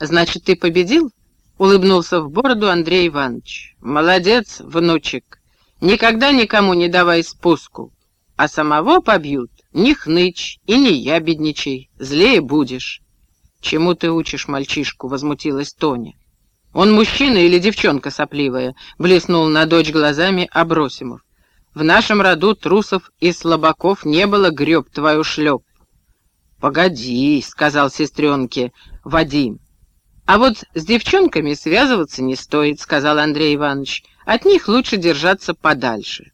«Значит, ты победил?» — улыбнулся в бороду Андрей Иванович. «Молодец, внучек. Никогда никому не давай спуску. А самого побьют. Не хнычь и не ябедничай. Злее будешь». «Чему ты учишь мальчишку?» — возмутилась Тоня. «Он мужчина или девчонка сопливая?» — блеснул на дочь глазами Абросимов. «В нашем роду трусов и слабаков не было, греб твою шлеп». «Погоди», — сказал сестренке Вадим. «А вот с девчонками связываться не стоит», — сказал Андрей Иванович. «От них лучше держаться подальше».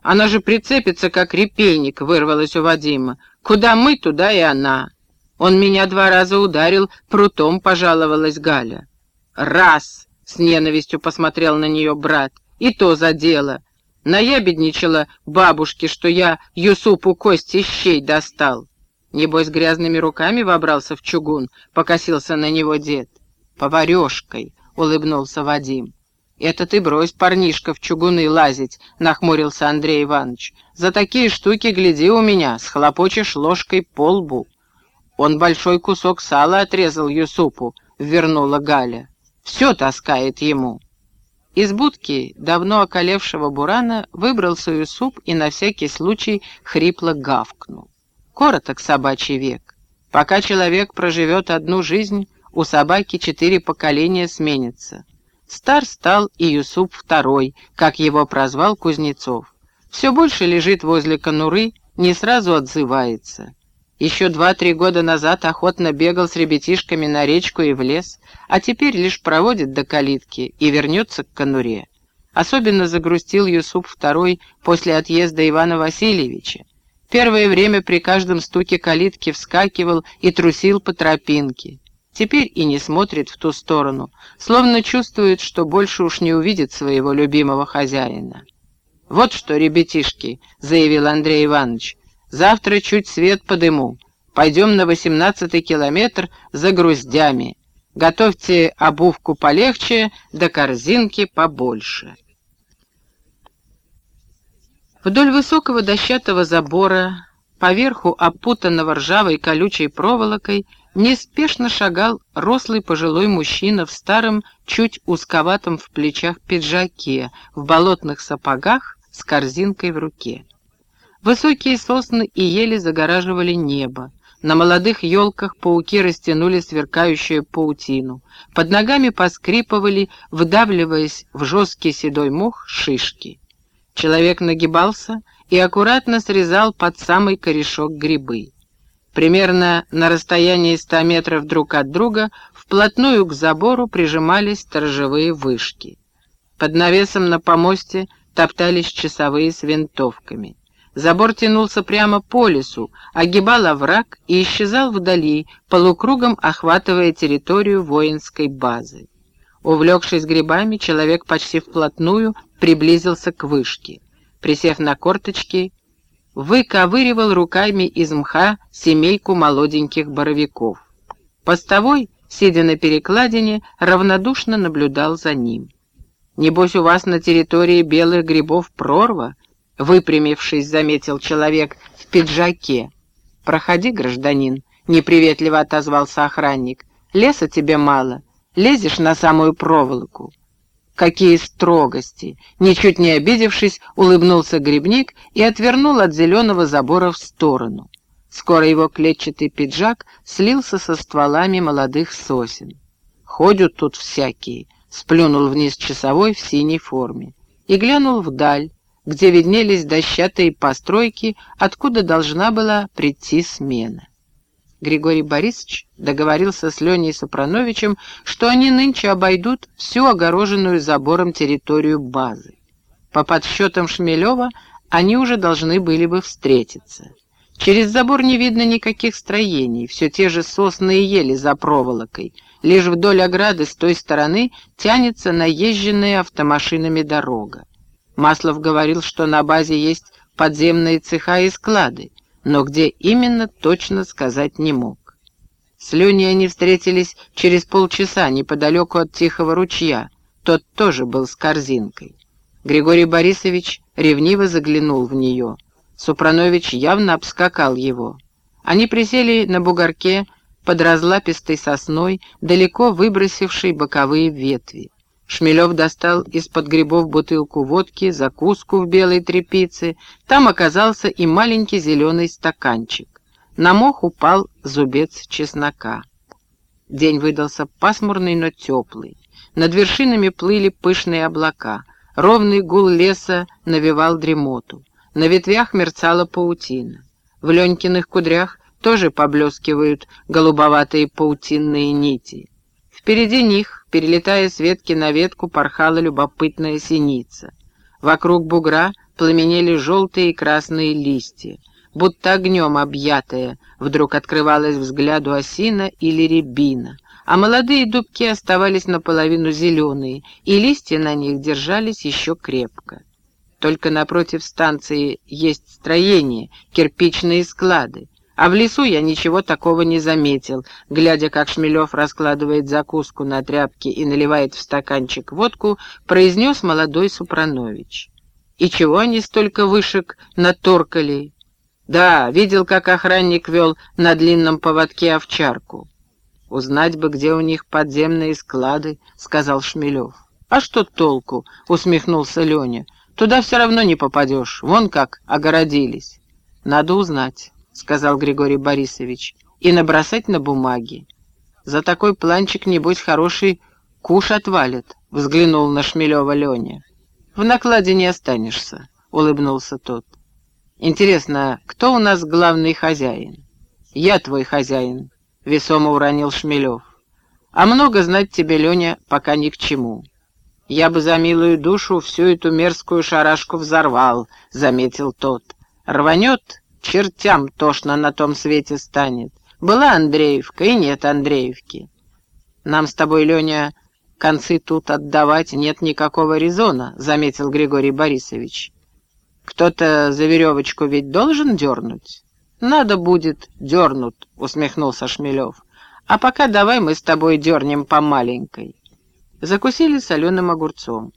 «Она же прицепится, как репейник», — вырвалась у Вадима. «Куда мы, туда и она». «Он меня два раза ударил, прутом пожаловалась Галя». «Раз!» — с ненавистью посмотрел на нее брат. «И то за дело. Наябедничала бабушке, что я Юсупу кости щей достал». Небось, грязными руками вобрался в чугун, покосился на него дед. «Поварешкой», — улыбнулся Вадим. «Это ты брось, парнишка, в чугуны лазить», — нахмурился Андрей Иванович. «За такие штуки гляди у меня, схлопочешь ложкой по лбу». «Он большой кусок сала отрезал Юсупу», — вернула Галя. «Все таскает ему». Из будки давно околевшего бурана выбрался Юсуп и на всякий случай хрипло гавкнул. Короток собачий век. Пока человек проживет одну жизнь, у собаки четыре поколения сменятся. Стар стал и Юсуп второй, как его прозвал Кузнецов. Все больше лежит возле конуры, не сразу отзывается. Еще два-три года назад охотно бегал с ребятишками на речку и в лес, а теперь лишь проводит до калитки и вернется к конуре. Особенно загрустил Юсуп второй после отъезда Ивана Васильевича. Первое время при каждом стуке калитки вскакивал и трусил по тропинке. Теперь и не смотрит в ту сторону, словно чувствует, что больше уж не увидит своего любимого хозяина. «Вот что, ребятишки», — заявил Андрей Иванович, — «завтра чуть свет подыму. Пойдем на восемнадцатый километр за груздями. Готовьте обувку полегче, да корзинки побольше». Вдоль высокого дощатого забора, поверху опутанного ржавой колючей проволокой, неспешно шагал рослый пожилой мужчина в старом, чуть узковатом в плечах пиджаке, в болотных сапогах с корзинкой в руке. Высокие сосны и ели загораживали небо. На молодых елках пауки растянули сверкающую паутину. Под ногами поскрипывали, вдавливаясь в жесткий седой мох, шишки. Человек нагибался и аккуратно срезал под самый корешок грибы. Примерно на расстоянии ста метров друг от друга вплотную к забору прижимались сторожевые вышки. Под навесом на помосте топтались часовые с винтовками. Забор тянулся прямо по лесу, огибал овраг и исчезал вдали, полукругом охватывая территорию воинской базы. Увлекшись грибами, человек почти вплотную приблизился к вышке. Присев на корточки, выковыривал руками из мха семейку молоденьких боровиков. Постовой, сидя на перекладине, равнодушно наблюдал за ним. «Небось, у вас на территории белых грибов прорва?» — выпрямившись, заметил человек в пиджаке. «Проходи, гражданин», — неприветливо отозвался охранник. «Леса тебе мало, лезешь на самую проволоку». Какие строгости! Ничуть не обидевшись, улыбнулся грибник и отвернул от зеленого забора в сторону. Скоро его клетчатый пиджак слился со стволами молодых сосен. «Ходят тут всякие», — сплюнул вниз часовой в синей форме и глянул вдаль, где виднелись дощатые постройки, откуда должна была прийти смена. Григорий Борисович договорился с Леней Сопрановичем, что они нынче обойдут всю огороженную забором территорию базы. По подсчетам Шмелева, они уже должны были бы встретиться. Через забор не видно никаких строений, все те же сосны и ели за проволокой. Лишь вдоль ограды с той стороны тянется наезженная автомашинами дорога. Маслов говорил, что на базе есть подземные цеха и склады но где именно точно сказать не мог. С Леней они встретились через полчаса неподалеку от Тихого ручья, тот тоже был с корзинкой. Григорий Борисович ревниво заглянул в нее. Супранович явно обскакал его. Они присели на бугорке под разлапистой сосной, далеко выбросившей боковые ветви. Шмелев достал из-под грибов бутылку водки, закуску в белой тряпице. Там оказался и маленький зеленый стаканчик. На мох упал зубец чеснока. День выдался пасмурный, но теплый. Над вершинами плыли пышные облака. Ровный гул леса навевал дремоту. На ветвях мерцала паутина. В Ленькиных кудрях тоже поблескивают голубоватые паутинные нити. Впереди них, перелетая с ветки на ветку, порхала любопытная синица. Вокруг бугра пламенели желтые и красные листья. Будто огнем объятая, вдруг открывалась взгляду осина или рябина, а молодые дубки оставались наполовину зеленые, и листья на них держались еще крепко. Только напротив станции есть строение, кирпичные склады. А в лесу я ничего такого не заметил, глядя, как Шмелев раскладывает закуску на тряпке и наливает в стаканчик водку, произнес молодой Супранович. «И чего они столько вышек наторкали?» «Да, видел, как охранник вел на длинном поводке овчарку». «Узнать бы, где у них подземные склады», — сказал Шмелев. «А что толку?» — усмехнулся Леня. «Туда все равно не попадешь, вон как огородились». «Надо узнать». — сказал Григорий Борисович, — «и набросать на бумаге. За такой планчик, небось, хороший куш отвалит», — взглянул на Шмелева Леня. «В накладе не останешься», — улыбнулся тот. «Интересно, кто у нас главный хозяин?» «Я твой хозяин», — весомо уронил Шмелев. «А много знать тебе, Леня, пока ни к чему». «Я бы за милую душу всю эту мерзкую шарашку взорвал», — заметил тот. «Рванет, Чертям тошно на том свете станет. Была Андреевка и нет Андреевки. Нам с тобой, Леня, концы тут отдавать нет никакого резона, заметил Григорий Борисович. Кто-то за веревочку ведь должен дернуть? Надо будет, дернут, усмехнулся Шмелев. А пока давай мы с тобой дернем по маленькой. Закусили соленым огурцом.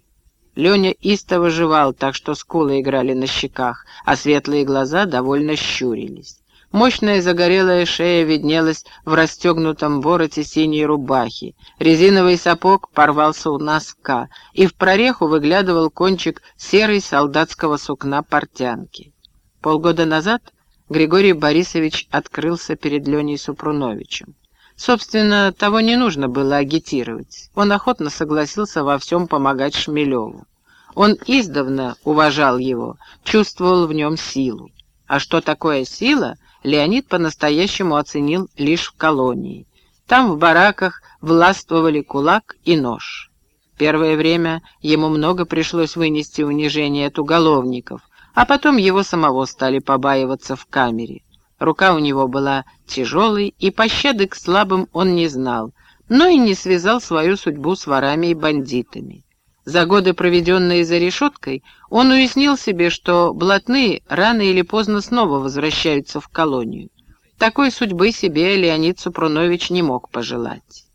Леня истово жевал, так что скулы играли на щеках, а светлые глаза довольно щурились. Мощная загорелая шея виднелась в расстегнутом вороте синей рубахи. Резиновый сапог порвался у носка, и в прореху выглядывал кончик серой солдатского сукна портянки. Полгода назад Григорий Борисович открылся перед Леней Супруновичем. Собственно, того не нужно было агитировать. Он охотно согласился во всем помогать Шмелеву. Он издавна уважал его, чувствовал в нем силу. А что такое сила, Леонид по-настоящему оценил лишь в колонии. Там в бараках властвовали кулак и нож. Первое время ему много пришлось вынести унижение от уголовников, а потом его самого стали побаиваться в камере. Рука у него была тяжелой, и пощады к слабым он не знал, но и не связал свою судьбу с ворами и бандитами. За годы, проведенные за решеткой, он уяснил себе, что блатные рано или поздно снова возвращаются в колонию. Такой судьбы себе Леонид Супрунович не мог пожелать.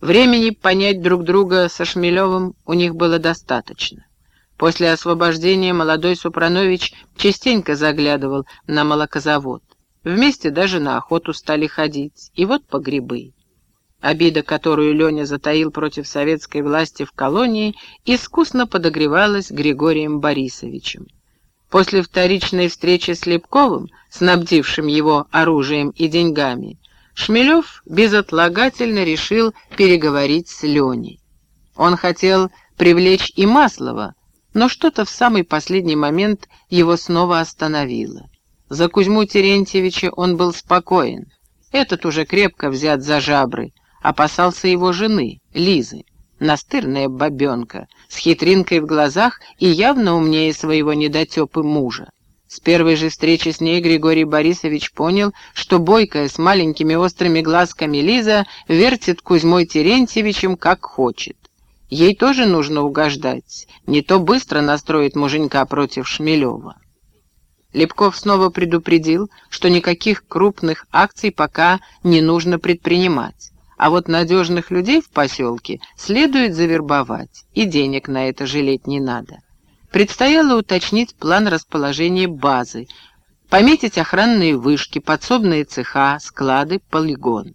Времени понять друг друга со Шмелевым у них было достаточно. После освобождения молодой Супранович частенько заглядывал на молокозавод. Вместе даже на охоту стали ходить. И вот по грибы. Обида, которую Леня затаил против советской власти в колонии, искусно подогревалась Григорием Борисовичем. После вторичной встречи с Лепковым, снабдившим его оружием и деньгами, Шмелев безотлагательно решил переговорить с Леней. Он хотел привлечь и Маслова, но что-то в самый последний момент его снова остановило. За Кузьму Терентьевича он был спокоен. Этот уже крепко взят за жабры. Опасался его жены, Лизы. Настырная бабенка, с хитринкой в глазах и явно умнее своего недотепы мужа. С первой же встречи с ней Григорий Борисович понял, что бойкая с маленькими острыми глазками Лиза вертит Кузьмой Терентьевичем как хочет. Ей тоже нужно угождать, не то быстро настроит муженька против Шмелева. Лепков снова предупредил, что никаких крупных акций пока не нужно предпринимать, а вот надежных людей в поселке следует завербовать, и денег на это жалеть не надо. Предстояло уточнить план расположения базы, пометить охранные вышки, подсобные цеха, склады, полигон.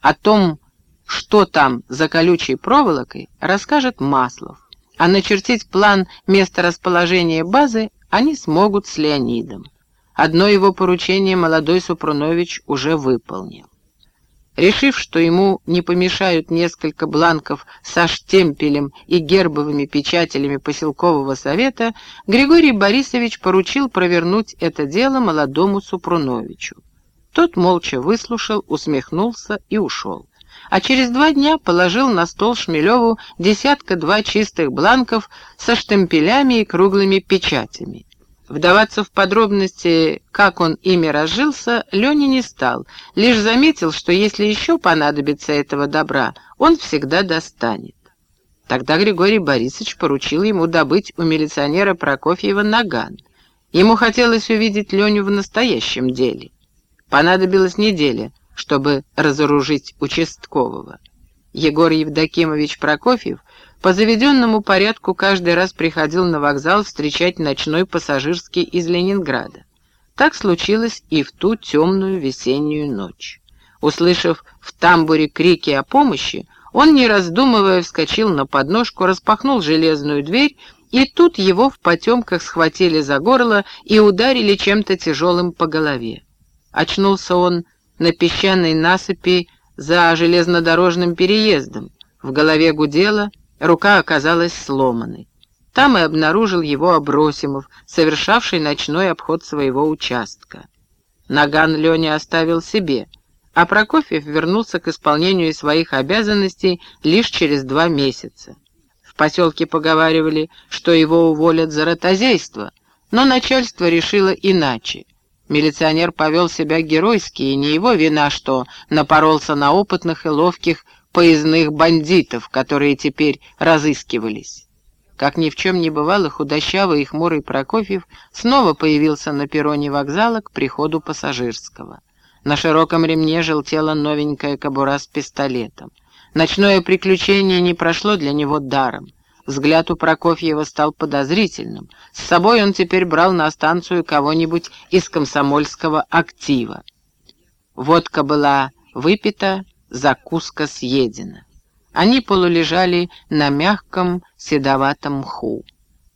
О том, что там за колючей проволокой, расскажет Маслов, а начертить план месторасположения базы они смогут с Леонидом. Одно его поручение молодой Супрунович уже выполнил. Решив, что ему не помешают несколько бланков со штемпелем и гербовыми печателями поселкового совета, Григорий Борисович поручил провернуть это дело молодому Супруновичу. Тот молча выслушал, усмехнулся и ушел. А через два дня положил на стол Шмелеву десятка-два чистых бланков со штемпелями и круглыми печатями. Вдаваться в подробности, как он ими разжился, Леня не стал, лишь заметил, что если еще понадобится этого добра, он всегда достанет. Тогда Григорий Борисович поручил ему добыть у милиционера Прокофьева наган. Ему хотелось увидеть Леню в настоящем деле. Понадобилась неделя, чтобы разоружить участкового. Егор Евдокимович Прокофьев по заведенному порядку каждый раз приходил на вокзал встречать ночной пассажирский из Ленинграда. Так случилось и в ту темную весеннюю ночь. Услышав в тамбуре крики о помощи, он, не раздумывая, вскочил на подножку, распахнул железную дверь, и тут его в потемках схватили за горло и ударили чем-то тяжелым по голове. Очнулся он на песчаной насыпи за железнодорожным переездом. В голове гудело, Рука оказалась сломанной. Там и обнаружил его Абросимов, совершавший ночной обход своего участка. Наган Леня оставил себе, а Прокофьев вернулся к исполнению своих обязанностей лишь через два месяца. В поселке поговаривали, что его уволят за ротозейство, но начальство решило иначе. Милиционер повел себя геройски, и не его вина, что напоролся на опытных и ловких поездных бандитов, которые теперь разыскивались. Как ни в чем не бывало, худощавый и хмурый Прокофьев снова появился на перроне вокзала к приходу пассажирского. На широком ремне желтела новенькая кобура с пистолетом. Ночное приключение не прошло для него даром. Взгляд у Прокофьева стал подозрительным. С собой он теперь брал на станцию кого-нибудь из комсомольского актива. Водка была выпита, закуска съедена. Они полулежали на мягком седоватом мху.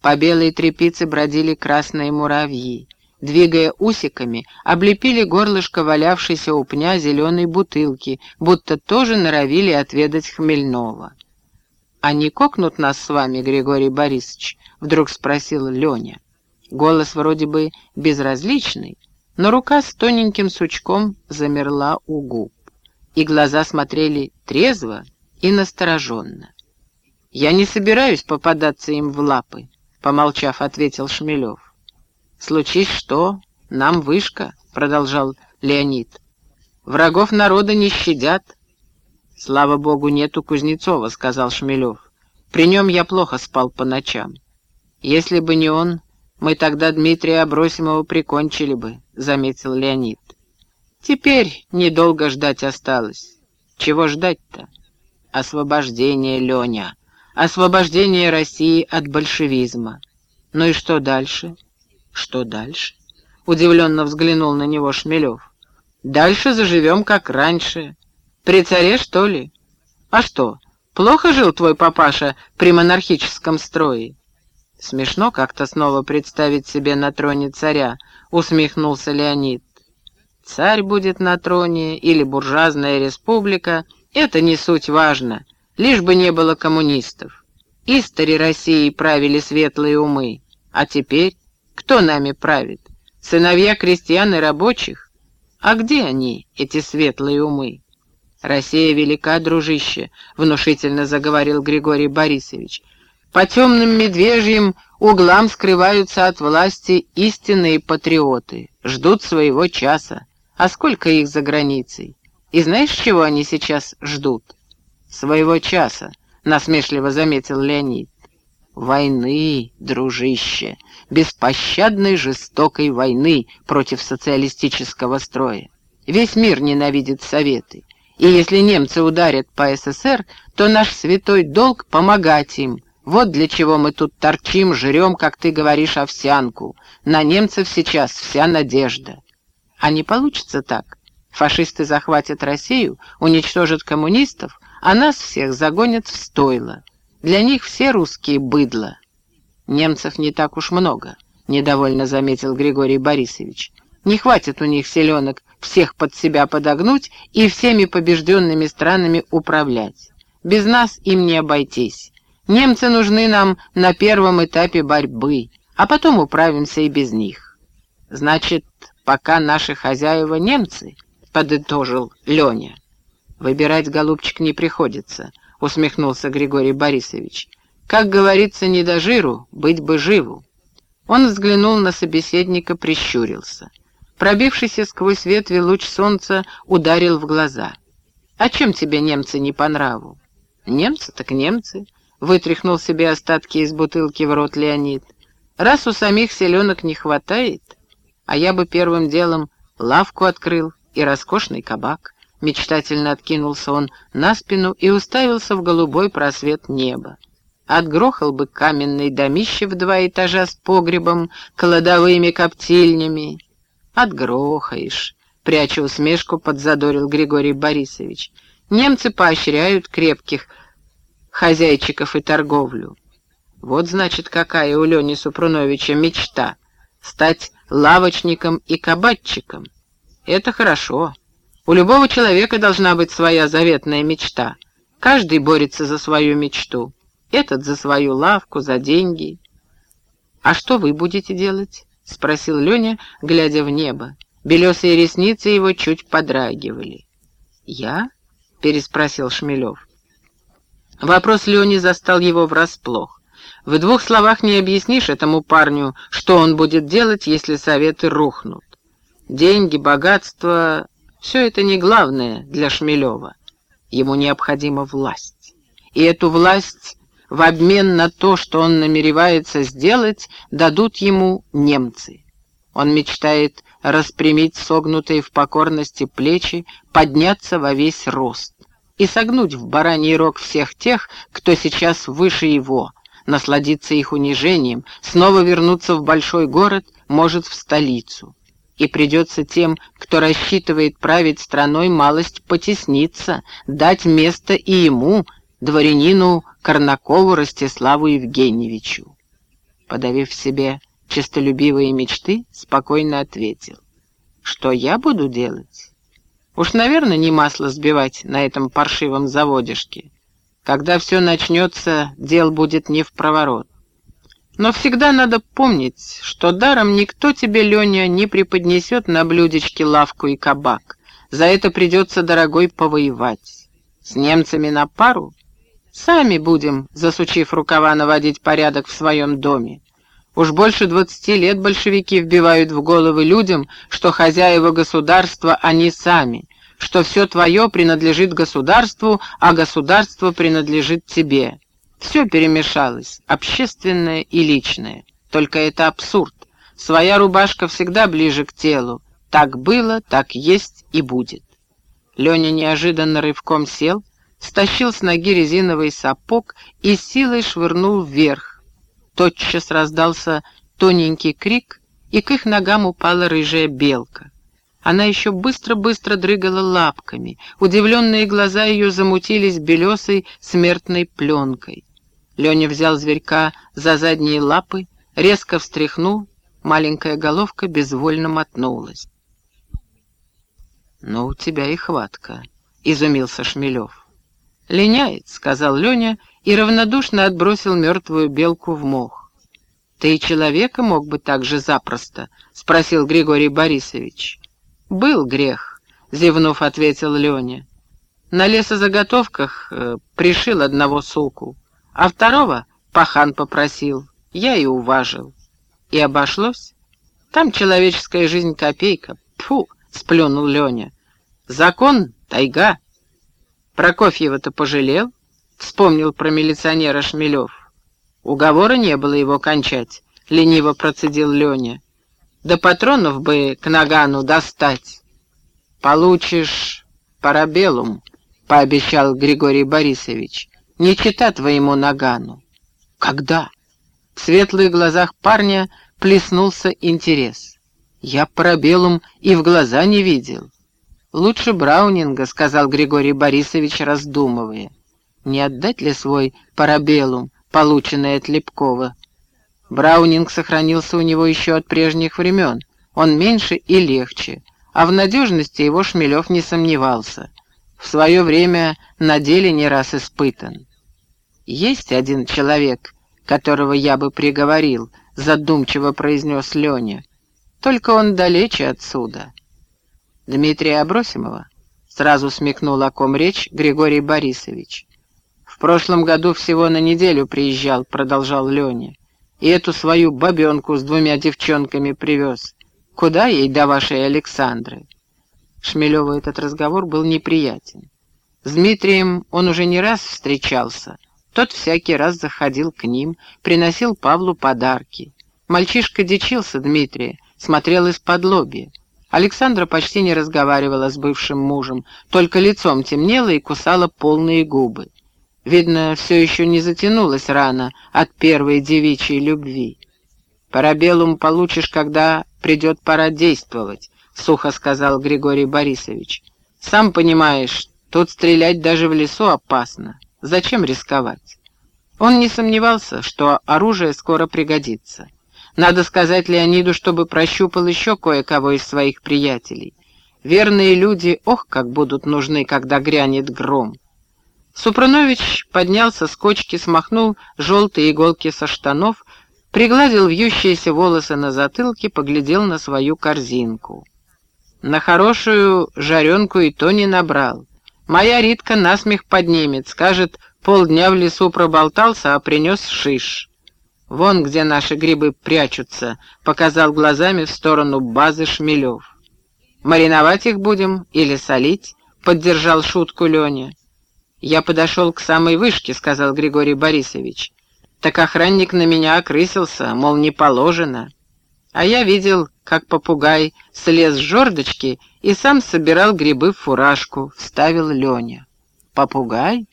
По белой трепице бродили красные муравьи. Двигая усиками, облепили горлышко валявшейся у пня зеленой бутылки, будто тоже норовили отведать хмельного. «А не кокнут нас с вами, Григорий Борисович?» — вдруг спросил Леня. Голос вроде бы безразличный, но рука с тоненьким сучком замерла у губ и глаза смотрели трезво и настороженно. «Я не собираюсь попадаться им в лапы», — помолчав, ответил Шмелев. «Случись что, нам вышка», — продолжал Леонид. «Врагов народа не щадят». «Слава богу, нету Кузнецова», — сказал Шмелев. «При нем я плохо спал по ночам. Если бы не он, мы тогда Дмитрия Абросимова прикончили бы», — заметил Леонид. Теперь недолго ждать осталось. Чего ждать-то? Освобождение, Леня. Освобождение России от большевизма. Ну и что дальше? Что дальше? Удивленно взглянул на него Шмелев. Дальше заживем, как раньше. При царе, что ли? А что, плохо жил твой папаша при монархическом строе? Смешно как-то снова представить себе на троне царя, усмехнулся Леонид. Царь будет на троне или буржуазная республика, это не суть важно, лишь бы не было коммунистов. Истори России правили светлые умы, а теперь кто нами правит? Сыновья крестьян и рабочих? А где они, эти светлые умы? Россия велика, дружище, внушительно заговорил Григорий Борисович. По темным медвежьим углам скрываются от власти истинные патриоты, ждут своего часа. А сколько их за границей? И знаешь, чего они сейчас ждут? Своего часа, насмешливо заметил Леонид. Войны, дружище, беспощадной жестокой войны против социалистического строя. Весь мир ненавидит Советы. И если немцы ударят по СССР, то наш святой долг — помогать им. Вот для чего мы тут торчим, жрем, как ты говоришь, овсянку. На немцев сейчас вся надежда. А не получится так. Фашисты захватят Россию, уничтожат коммунистов, а нас всех загонят в стойло. Для них все русские быдло. Немцев не так уж много, недовольно заметил Григорий Борисович. Не хватит у них селенок всех под себя подогнуть и всеми побежденными странами управлять. Без нас им не обойтись. Немцы нужны нам на первом этапе борьбы, а потом управимся и без них. Значит, пока наши хозяева немцы, подытожил Леня. Выбирать, голубчик, не приходится, усмехнулся Григорий Борисович. Как говорится, не до жиру, быть бы живу. Он взглянул на собеседника, прищурился. Пробившийся сквозь ветви луч солнца ударил в глаза. «А чем тебе немцы не по нраву?» «Немцы так немцы», — вытряхнул себе остатки из бутылки в рот Леонид. «Раз у самих селенок не хватает, а я бы первым делом лавку открыл и роскошный кабак». Мечтательно откинулся он на спину и уставился в голубой просвет неба. Отгрохал бы каменный домище в два этажа с погребом, кладовыми коптильнями, «Отгрохаешь», — пряча усмешку, подзадорил Григорий Борисович. «Немцы поощряют крепких хозяйчиков и торговлю. Вот, значит, какая у Лени Супруновича мечта — стать лавочником и кабачиком. Это хорошо. У любого человека должна быть своя заветная мечта. Каждый борется за свою мечту. Этот за свою лавку, за деньги. А что вы будете делать? — спросил Леня, глядя в небо. Белесые ресницы его чуть подрагивали. «Я?» — переспросил Шмелев. Вопрос Лени застал его врасплох. В двух словах не объяснишь этому парню, что он будет делать, если советы рухнут. Деньги, богатство — все это не главное для Шмелева. Ему необходима власть. И эту власть в обмен на то, что он намеревается сделать, дадут ему немцы. Он мечтает распрямить согнутые в покорности плечи, подняться во весь рост и согнуть в бараний рог всех тех, кто сейчас выше его, насладиться их унижением, снова вернуться в большой город, может, в столицу. И придется тем, кто рассчитывает править страной, малость потесниться, дать место и ему, дворянину Корнакову Ростиславу Евгеньевичу. Подавив в себе честолюбивые мечты, спокойно ответил. «Что я буду делать? Уж, наверное, не масло сбивать на этом паршивом заводишке. Когда все начнется, дел будет не в проворот. Но всегда надо помнить, что даром никто тебе, Леня, не преподнесет на блюдечке лавку и кабак. За это придется, дорогой, повоевать. С немцами на пару Сами будем, засучив рукава, наводить порядок в своем доме. Уж больше двадцати лет большевики вбивают в головы людям, что хозяева государства они сами, что все твое принадлежит государству, а государство принадлежит тебе. Все перемешалось, общественное и личное. Только это абсурд. Своя рубашка всегда ближе к телу. Так было, так есть и будет. Леня неожиданно рывком сел, стащил с ноги резиновый сапог и силой швырнул вверх. Тотчас раздался тоненький крик, и к их ногам упала рыжая белка. Она еще быстро-быстро дрыгала лапками, удивленные глаза ее замутились белесой смертной пленкой. Леня взял зверька за задние лапы, резко встряхнул, маленькая головка безвольно мотнулась. «Ну, у тебя и хватка», — изумился Шмелев. «Линяет», — сказал Леня и равнодушно отбросил мертвую белку в мох. «Ты человека мог бы так же запросто?» — спросил Григорий Борисович. «Был грех», — зевнув, ответил Леня. «На лесозаготовках э, пришил одного суку, а второго пахан попросил, я и уважил. И обошлось. Там человеческая жизнь копейка. Фу!» — сплюнул Леня. «Закон — тайга». Прокофьева-то пожалел, вспомнил про милиционера Шмелев. Уговора не было его кончать, лениво процедил Леня. Да патронов бы к нагану достать. Получишь парабеллум, пообещал Григорий Борисович. Не чита твоему нагану. Когда? В светлых глазах парня плеснулся интерес. Я парабеллум и в глаза не видел. «Лучше Браунинга», — сказал Григорий Борисович, раздумывая. «Не отдать ли свой парабеллум, полученный от Лепкова?» Браунинг сохранился у него еще от прежних времен. Он меньше и легче, а в надежности его Шмелев не сомневался. В свое время на деле не раз испытан. «Есть один человек, которого я бы приговорил», — задумчиво произнес Леня. «Только он далече отсюда». Дмитрия Абросимова? Сразу смекнул, о ком речь Григорий Борисович. В прошлом году всего на неделю приезжал, продолжал Леня. И эту свою бабенку с двумя девчонками привез. Куда ей до вашей Александры? Шмелеву этот разговор был неприятен. С Дмитрием он уже не раз встречался. Тот всякий раз заходил к ним, приносил Павлу подарки. Мальчишка дичился Дмитрия, смотрел из-под лобья. Александра почти не разговаривала с бывшим мужем, только лицом темнела и кусала полные губы. Видно, все еще не затянулась рана от первой девичьей любви. «Парабеллум получишь, когда придет пора действовать», — сухо сказал Григорий Борисович. «Сам понимаешь, тут стрелять даже в лесу опасно. Зачем рисковать?» Он не сомневался, что оружие скоро пригодится. Надо сказать Леониду, чтобы прощупал еще кое-кого из своих приятелей. Верные люди, ох, как будут нужны, когда грянет гром. Супрунович поднялся с кочки, смахнул желтые иголки со штанов, пригладил вьющиеся волосы на затылке, поглядел на свою корзинку. На хорошую жаренку и то не набрал. Моя Ритка насмех поднимет, скажет, полдня в лесу проболтался, а принес шиш. «Вон где наши грибы прячутся», — показал глазами в сторону базы Шмелев. «Мариновать их будем или солить?» — поддержал шутку Леня. «Я подошел к самой вышке», — сказал Григорий Борисович. «Так охранник на меня окрысился, мол, не положено. А я видел, как попугай слез с жердочки и сам собирал грибы в фуражку», — вставил Леня. «Попугай?»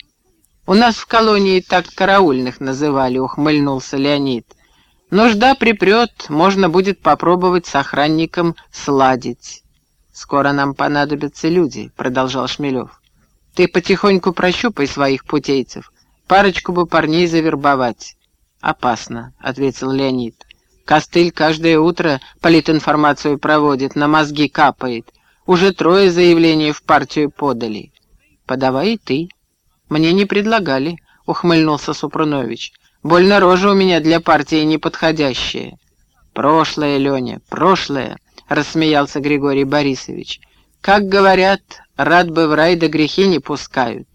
«У нас в колонии так караульных называли», — ухмыльнулся Леонид. «Нужда припрет, можно будет попробовать с охранником сладить». «Скоро нам понадобятся люди», — продолжал Шмелев. «Ты потихоньку прощупай своих путейцев. Парочку бы парней завербовать». «Опасно», — ответил Леонид. «Костыль каждое утро политинформацию проводит, на мозги капает. Уже трое заявлений в партию подали». «Подавай и ты», «Мне не предлагали», — ухмыльнулся Супрунович. «Больно рожа у меня для партии неподходящая». «Прошлое, Леня, прошлое», — рассмеялся Григорий Борисович. «Как говорят, рад бы в рай да грехи не пускают».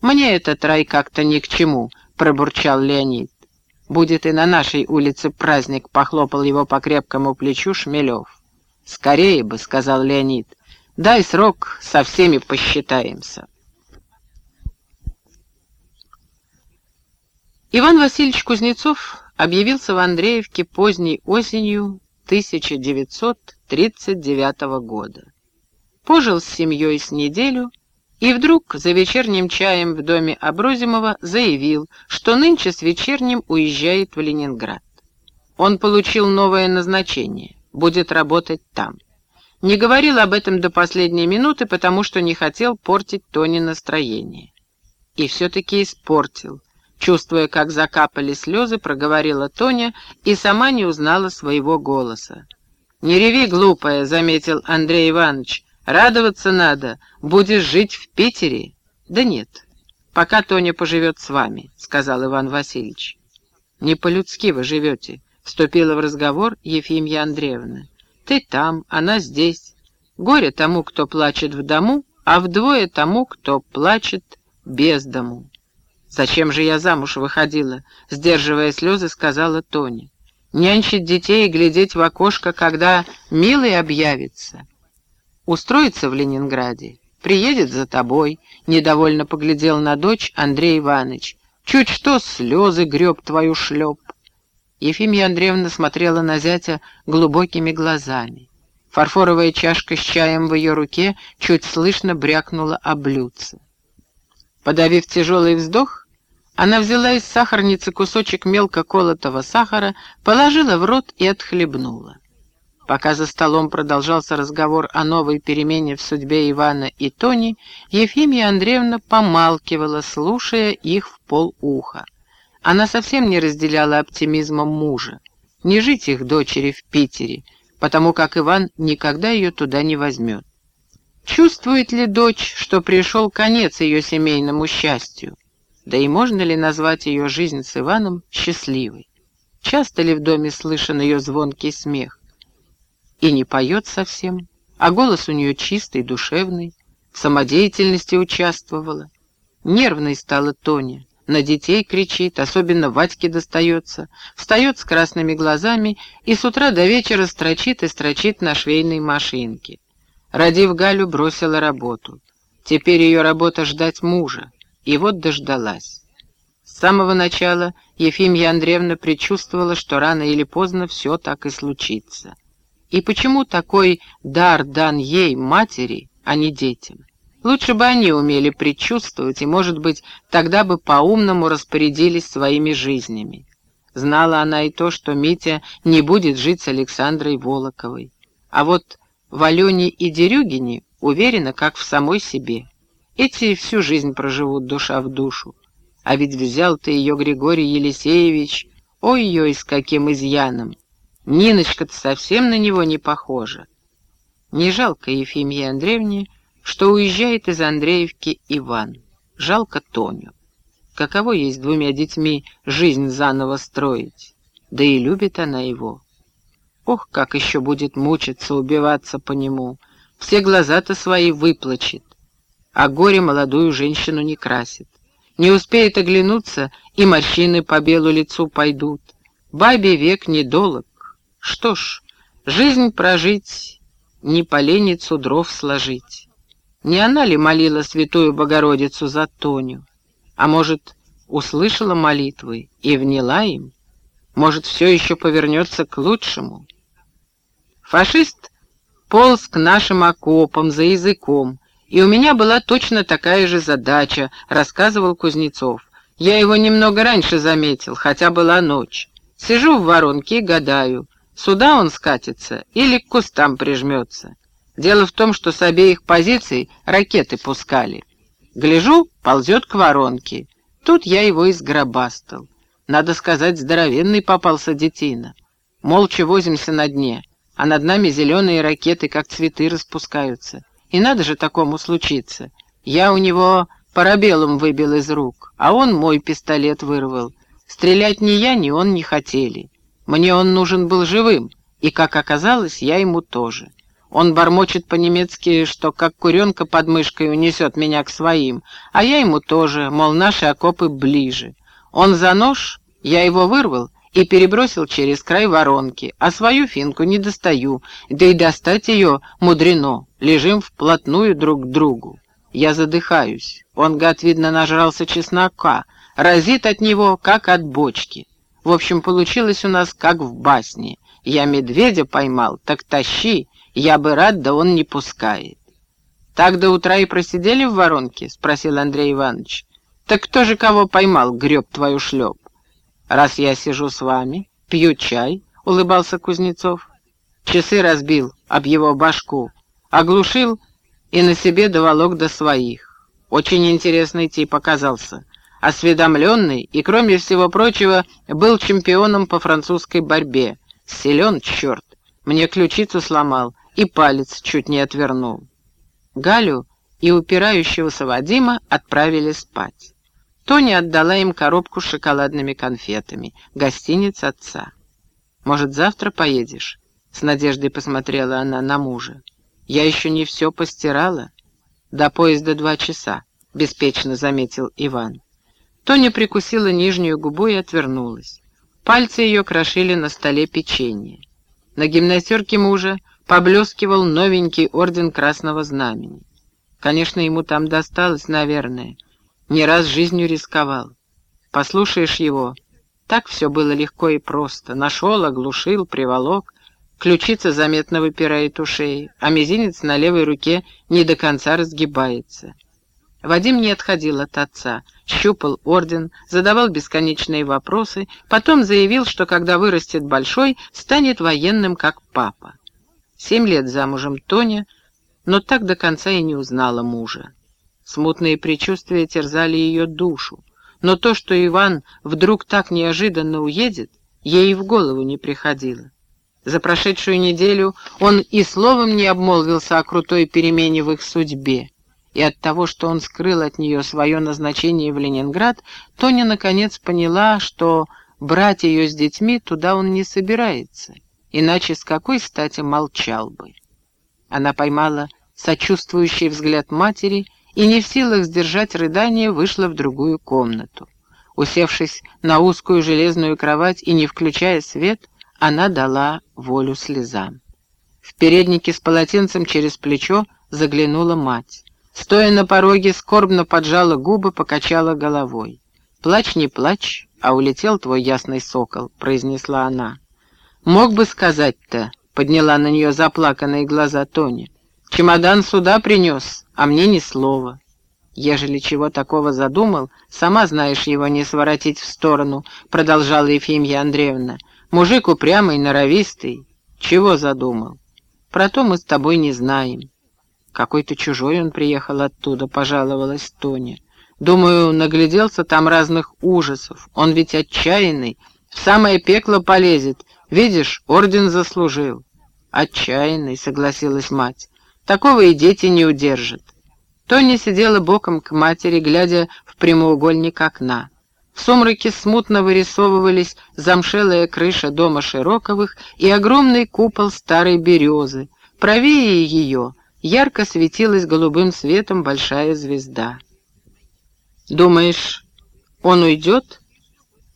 «Мне этот рай как-то ни к чему», — пробурчал Леонид. «Будет и на нашей улице праздник», — похлопал его по крепкому плечу Шмелев. «Скорее бы», — сказал Леонид. «Дай срок, со всеми посчитаемся». Иван Васильевич Кузнецов объявился в Андреевке поздней осенью 1939 года. Пожил с семьей с неделю и вдруг за вечерним чаем в доме Аброзимова заявил, что нынче с вечерним уезжает в Ленинград. Он получил новое назначение, будет работать там. Не говорил об этом до последней минуты, потому что не хотел портить Тони настроение. И все-таки испортил – Чувствуя, как закапали слезы, проговорила Тоня и сама не узнала своего голоса. «Не реви, глупая», — заметил Андрей Иванович. «Радоваться надо. Будешь жить в Питере?» «Да нет. Пока Тоня поживет с вами», — сказал Иван Васильевич. «Не по-людски вы живете», — вступила в разговор Ефимья Андреевна. «Ты там, она здесь. Горе тому, кто плачет в дому, а вдвое тому, кто плачет без дому». «Зачем же я замуж выходила?» — сдерживая слезы, сказала Тоня. «Нянчить детей и глядеть в окошко, когда милый объявится. Устроиться в Ленинграде, приедет за тобой», — недовольно поглядел на дочь Андрей Иванович. «Чуть что, слезы греб твою шлеп». Ефимия Андреевна смотрела на зятя глубокими глазами. Фарфоровая чашка с чаем в ее руке чуть слышно брякнула о блюдце. Подавив тяжелый вздох, она взяла из сахарницы кусочек мелко колотого сахара, положила в рот и отхлебнула. Пока за столом продолжался разговор о новой перемене в судьбе Ивана и Тони, Ефимия Андреевна помалкивала, слушая их в полуха. Она совсем не разделяла оптимизма мужа. Не жить их дочери в Питере, потому как Иван никогда ее туда не возьмет. Чувствует ли дочь, что пришел конец ее семейному счастью? Да и можно ли назвать ее жизнь с Иваном счастливой? Часто ли в доме слышен ее звонкий смех? И не поет совсем, а голос у нее чистый, душевный, в самодеятельности участвовала. Нервной стала Тоня, на детей кричит, особенно Вадьке достается, встает с красными глазами и с утра до вечера строчит и строчит на швейной машинке. Родив Галю, бросила работу. Теперь ее работа ждать мужа. И вот дождалась. С самого начала Ефимья Андреевна предчувствовала, что рано или поздно все так и случится. И почему такой дар дан ей, матери, а не детям? Лучше бы они умели предчувствовать, и, может быть, тогда бы по-умному распорядились своими жизнями. Знала она и то, что Митя не будет жить с Александрой Волоковой. А вот в Алене и Дерюгине уверена, как в самой себе. Эти всю жизнь проживут душа в душу. А ведь взял ты ее Григорий Елисеевич, ой-ой, с каким изъяном. Ниночка-то совсем на него не похожа. Не жалко Ефимье Андреевне, что уезжает из Андреевки Иван. Жалко Тоню. Каково ей с двумя детьми жизнь заново строить? Да и любит она его. Ох, как еще будет мучиться, убиваться по нему. Все глаза-то свои выплачет. А горе молодую женщину не красит. Не успеет оглянуться, и морщины по белу лицу пойдут. Бабе век недолог. Что ж, жизнь прожить, не поленницу дров сложить. Не она ли молила святую Богородицу за Тоню? А может, услышала молитвы и вняла им? Может, все еще повернется к лучшему? Фашист полз к нашим окопам за языком, и у меня была точно такая же задача, рассказывал Кузнецов. Я его немного раньше заметил, хотя была ночь. Сижу в воронке и гадаю, Сюда он скатится или к кустам прижмется. Дело в том, что с обеих позиций ракеты пускали. Гляжу, ползет к воронке. Тут я его изгробастал. Надо сказать, здоровенный попался детина. Молча возимся на дне, а над нами зеленые ракеты, как цветы, распускаются. И надо же такому случиться. Я у него парабеллум выбил из рук, а он мой пистолет вырвал. Стрелять ни я, ни он не хотели. Мне он нужен был живым, и, как оказалось, я ему тоже. Он бормочет по-немецки, что как куренка под мышкой унесет меня к своим, а я ему тоже, мол, наши окопы ближе. Он за нож, я его вырвал и перебросил через край воронки, а свою финку не достаю, да и достать ее мудрено, лежим вплотную друг к другу. Я задыхаюсь, он, гад, видно, нажрался чеснока, разит от него, как от бочки. В общем, получилось у нас как в басне. Я медведя поймал, так тащи, я бы рад, да он не пускает. «Так до утра и просидели в воронке?» — спросил Андрей Иванович. «Так кто же кого поймал, греб твою шлеп?» «Раз я сижу с вами, пью чай», — улыбался Кузнецов. Часы разбил об его башку, оглушил и на себе доволок до своих. Очень интересный тип оказался осведомленный и, кроме всего прочего, был чемпионом по французской борьбе. Силен, черт, мне ключицу сломал и палец чуть не отвернул. Галю и упирающегося Вадима отправили спать. Тоня отдала им коробку с шоколадными конфетами, гостиниц отца. «Может, завтра поедешь?» — с надеждой посмотрела она на мужа. «Я еще не все постирала. До поезда два часа», — беспечно заметил Иван. Тоня прикусила нижнюю губу и отвернулась. Пальцы ее крошили на столе печенье. На гимнастерке мужа поблескивал новенький орден Красного Знамени. Конечно, ему там досталось, наверное. Не раз жизнью рисковал. Послушаешь его, так все было легко и просто. Нашел, оглушил, приволок. Ключица заметно выпирает у шеи, а мизинец на левой руке не до конца разгибается. Вадим не отходил от отца, щупал орден, задавал бесконечные вопросы, потом заявил, что когда вырастет большой, станет военным, как папа. Семь лет замужем Тоня, но так до конца и не узнала мужа. Смутные предчувствия терзали ее душу, но то, что Иван вдруг так неожиданно уедет, ей в голову не приходило. За прошедшую неделю он и словом не обмолвился о крутой перемене в их судьбе, и от того, что он скрыл от нее свое назначение в Ленинград, Тоня наконец поняла, что брать ее с детьми туда он не собирается, иначе с какой стати молчал бы. Она поймала сочувствующий взгляд матери и, не в силах сдержать рыдание, вышла в другую комнату. Усевшись на узкую железную кровать и не включая свет, она дала волю слезам. В переднике с полотенцем через плечо заглянула мать. Стоя на пороге, скорбно поджала губы, покачала головой. «Плачь, не плачь, а улетел твой ясный сокол», — произнесла она. «Мог бы сказать-то», — подняла на нее заплаканные глаза Тони. «Чемодан сюда принес, а мне ни слова». «Ежели чего такого задумал, сама знаешь его не своротить в сторону», — продолжала Ефимья Андреевна. «Мужик упрямый, норовистый. Чего задумал? Про то мы с тобой не знаем». «Какой-то чужой он приехал оттуда», — пожаловалась Тоня. «Думаю, нагляделся там разных ужасов. Он ведь отчаянный, в самое пекло полезет. Видишь, орден заслужил». «Отчаянный», — согласилась мать. «Такого и дети не удержат». Тоня сидела боком к матери, глядя в прямоугольник окна. В сумраке смутно вырисовывались замшелая крыша дома Широковых и огромный купол старой березы. Правее ее ярко светилась голубым светом большая звезда. «Думаешь, он уйдет?»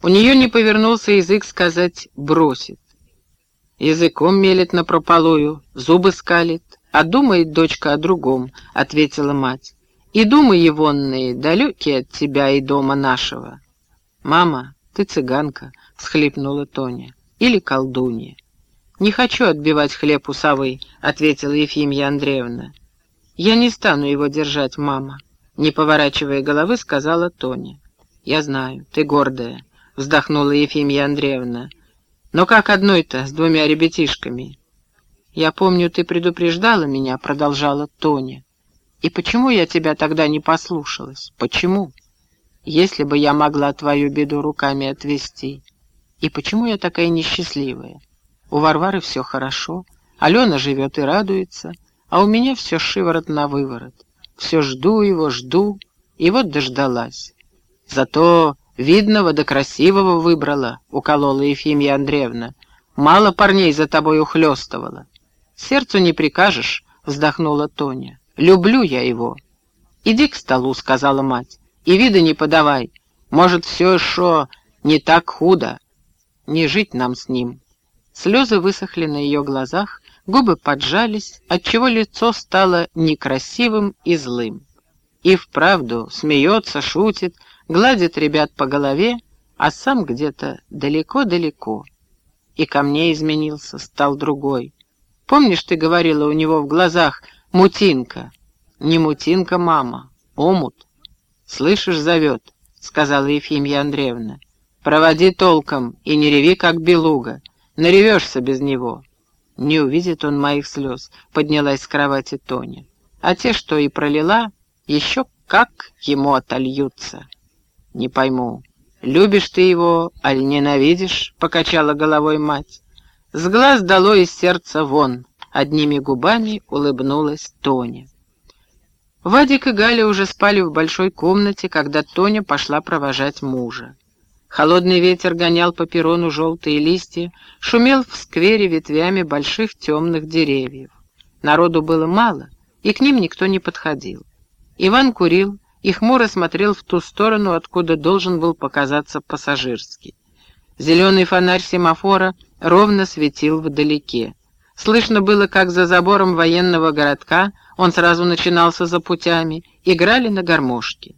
У нее не повернулся язык сказать «бросит». Языком мелет напропалую, зубы скалит, а думает дочка о другом, — ответила мать. И думы егонные, далекие от тебя и дома нашего. Мама, ты цыганка, — всхлипнула Тоня, — или колдунья. «Не хочу отбивать хлеб у совы», — ответила Ефимья Андреевна. «Я не стану его держать, мама», — не поворачивая головы, сказала Тоня. «Я знаю, ты гордая», — вздохнула Ефимья Андреевна. «Но как одной-то, с двумя ребятишками?» «Я помню, ты предупреждала меня», — продолжала Тоня. «И почему я тебя тогда не послушалась? Почему? Если бы я могла твою беду руками отвести. И почему я такая несчастливая? У Варвары все хорошо, Алена живет и радуется, а у меня все шиворот на выворот. Все жду его, жду, и вот дождалась. Зато видного да красивого выбрала, уколола Ефимия Андреевна. Мало парней за тобой ухлёстывала. Сердцу не прикажешь, вздохнула Тоня. Люблю я его. Иди к столу, сказала мать, и вида не подавай. Может, все еще не так худо. Не жить нам с ним. Слезы высохли на ее глазах, губы поджались, отчего лицо стало некрасивым и злым. И вправду смеется, шутит, гладит ребят по голове, а сам где-то далеко-далеко. И ко мне изменился, стал другой. Помнишь, ты говорила у него в глазах «мутинка»? Не мутинка, мама, омут. «Слышишь, зовет», — сказала Ефимья Андреевна. «Проводи толком и не реви, как белуга». Наревешься без него. Не увидит он моих слез, поднялась с кровати Тоня. А те, что и пролила, еще как ему отольются. Не пойму, любишь ты его, аль ненавидишь, покачала головой мать. С глаз дало из сердца вон, одними губами улыбнулась Тоня. Вадик и Галя уже спали в большой комнате, когда Тоня пошла провожать мужа. Холодный ветер гонял по перрону желтые листья, шумел в сквере ветвями больших темных деревьев. Народу было мало, и к ним никто не подходил. Иван курил и хмуро смотрел в ту сторону, откуда должен был показаться пассажирский. Зеленый фонарь семафора ровно светил вдалеке. Слышно было, как за забором военного городка, он сразу начинался за путями, играли на гармошке.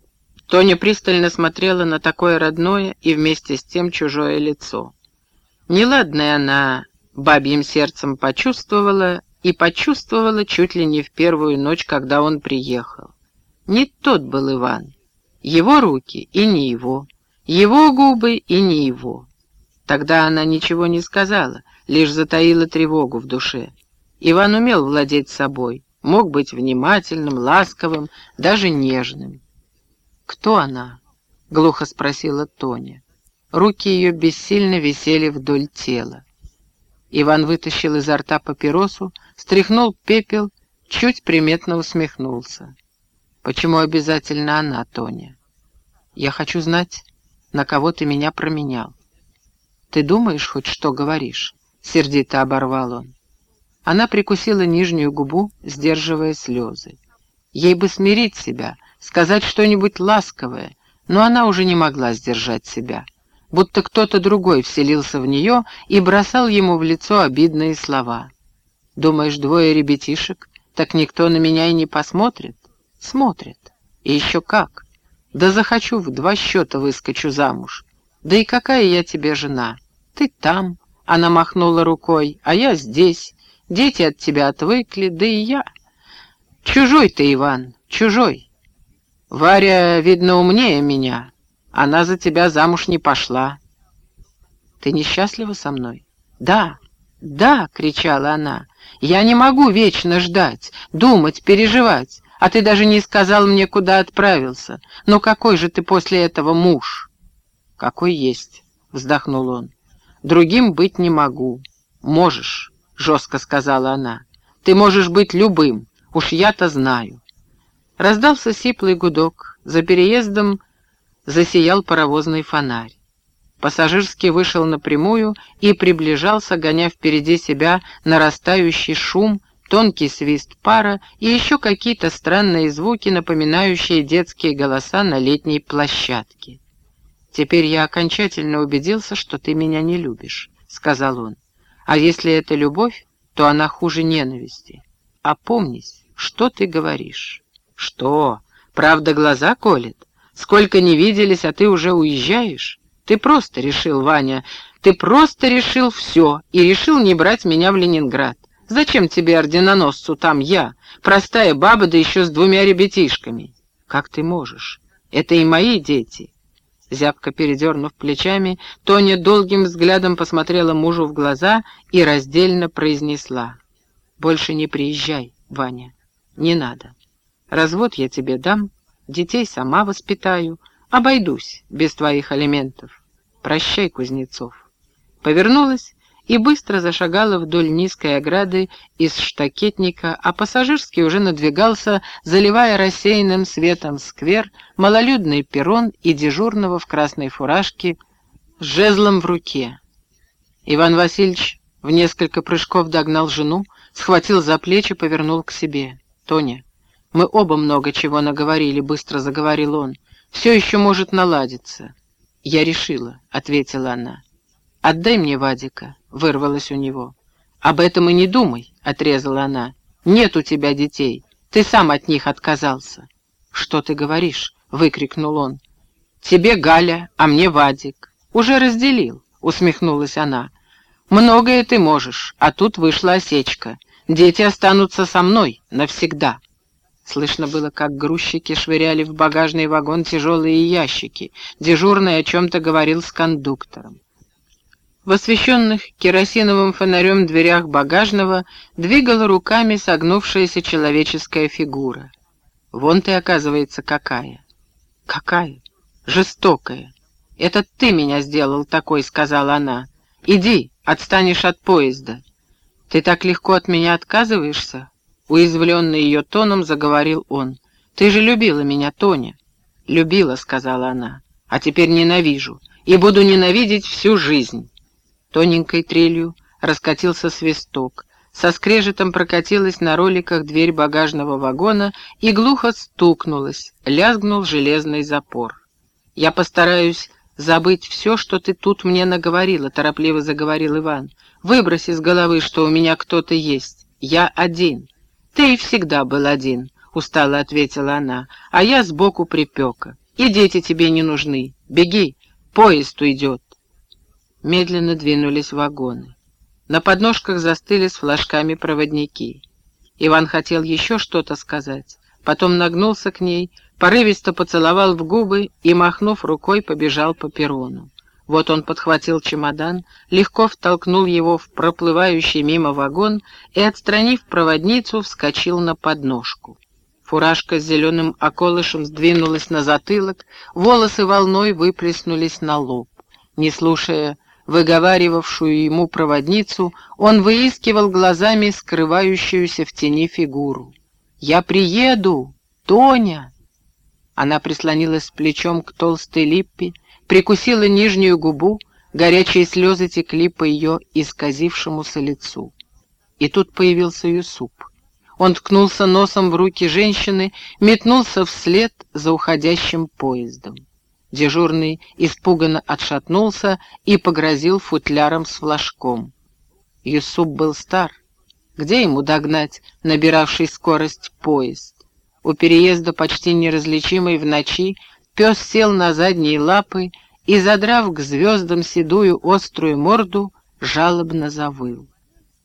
Тоня пристально смотрела на такое родное и вместе с тем чужое лицо. Неладное она бабьим сердцем почувствовала и почувствовала чуть ли не в первую ночь, когда он приехал. Не тот был Иван. Его руки и не его. Его губы и не его. Тогда она ничего не сказала, лишь затаила тревогу в душе. Иван умел владеть собой, мог быть внимательным, ласковым, даже нежным. «Кто она?» — глухо спросила Тоня. Руки ее бессильно висели вдоль тела. Иван вытащил изо рта папиросу, стряхнул пепел, чуть приметно усмехнулся. «Почему обязательно она, Тоня? Я хочу знать, на кого ты меня променял. Ты думаешь хоть, что говоришь?» — сердито оборвал он. Она прикусила нижнюю губу, сдерживая слезы. Ей бы смирить себя, сказать что-нибудь ласковое, но она уже не могла сдержать себя — будто кто-то другой вселился в нее и бросал ему в лицо обидные слова. «Думаешь, двое ребятишек? Так никто на меня и не посмотрит?» «Смотрит. И еще как. Да захочу, в два счета выскочу замуж. Да и какая я тебе жена? Ты там». Она махнула рукой, а я здесь. Дети от тебя отвыкли, да и я. Чужой ты, Иван, чужой. Варя, видно, умнее меня. Она за тебя замуж не пошла. Ты несчастлива со мной? Да, да, кричала она. Я не могу вечно ждать, думать, переживать, а ты даже не сказал мне, куда отправился. Но какой же ты после этого муж? Какой есть, вздохнул он. Другим быть не могу. Можешь, жестко сказала она. Ты можешь быть любым, уж я-то знаю. Раздался сиплый гудок. За переездом засиял паровозный фонарь. Пассажирский вышел напрямую и приближался, гоня впереди себя нарастающий шум, тонкий свист пара и еще какие-то странные звуки, напоминающие детские голоса на летней площадке. «Теперь я окончательно убедился, что ты меня не любишь», — сказал он. «А если это любовь, то она хуже ненависти. Опомнись, что ты говоришь?» «Что? Правда глаза колет? Сколько не виделись, а ты уже уезжаешь? Ты просто решил, Ваня, ты просто решил все и решил не брать меня в Ленинград. Зачем тебе, орденоносцу, там я, простая баба, да еще с двумя ребятишками? Как ты можешь? Это и мои дети. Зябко передернув плечами, Тоня долгим взглядом посмотрела мужу в глаза и раздельно произнесла. «Больше не приезжай, Ваня, не надо. Развод я тебе дам, Детей сама воспитаю, обойдусь без твоих алиментов. Прощай, Кузнецов. Повернулась и быстро зашагала вдоль низкой ограды из штакетника, а пассажирский уже надвигался, заливая рассеянным светом сквер, малолюдный перрон и дежурного в красной фуражке с жезлом в руке. Иван Васильевич в несколько прыжков догнал жену, схватил за плечи, повернул к себе. «Тоня, мы оба много чего наговорили, быстро заговорил он. Все еще может наладиться. Я решила, ответила она. Отдай мне Вадика, вырвалось у него. Об этом и не думай, отрезала она. Нет у тебя детей, ты сам от них отказался. Что ты говоришь? выкрикнул он. Тебе Галя, а мне Вадик. Уже разделил, усмехнулась она. Многое ты можешь, а тут вышла осечка. Дети останутся со мной навсегда. Слышно было, как грузчики швыряли в багажный вагон тяжелые ящики. Дежурный о чем-то говорил с кондуктором. В освещенных керосиновым фонарем дверях багажного двигала руками согнувшаяся человеческая фигура. Вон ты, оказывается, какая. Какая? Жестокая. Это ты меня сделал такой, сказала она. Иди, отстанешь от поезда. Ты так легко от меня отказываешься? Уязвленный ее тоном заговорил он. «Ты же любила меня, Тоня». «Любила», — сказала она, — «а теперь ненавижу и буду ненавидеть всю жизнь». Тоненькой трелью раскатился свисток. Со скрежетом прокатилась на роликах дверь багажного вагона и глухо стукнулась, лязгнул железный запор. «Я постараюсь забыть все, что ты тут мне наговорила», — торопливо заговорил Иван. «Выбрось из головы, что у меня кто-то есть. Я один». «Ты и всегда был один», — устало ответила она, — «а я сбоку припека. И дети тебе не нужны. Беги, поезд уйдет». Медленно двинулись вагоны. На подножках застыли с флажками проводники. Иван хотел еще что-то сказать, потом нагнулся к ней, порывисто поцеловал в губы и, махнув рукой, побежал по перрону. Вот он подхватил чемодан, легко втолкнул его в проплывающий мимо вагон и, отстранив проводницу, вскочил на подножку. Фуражка с зеленым околышем сдвинулась на затылок, волосы волной выплеснулись на лоб. Не слушая выговаривавшую ему проводницу, он выискивал глазами скрывающуюся в тени фигуру. «Я приеду! Тоня!» Она прислонилась плечом к толстой липпе, прикусила нижнюю губу, горячие слезы текли по ее исказившемуся лицу. И тут появился Юсуп. Он ткнулся носом в руки женщины, метнулся вслед за уходящим поездом. Дежурный испуганно отшатнулся и погрозил футляром с флажком. Юсуп был стар. Где ему догнать набиравший скорость поезд? У переезда, почти неразличимый в ночи, пес сел на задние лапы и, задрав к звездам седую острую морду, жалобно завыл.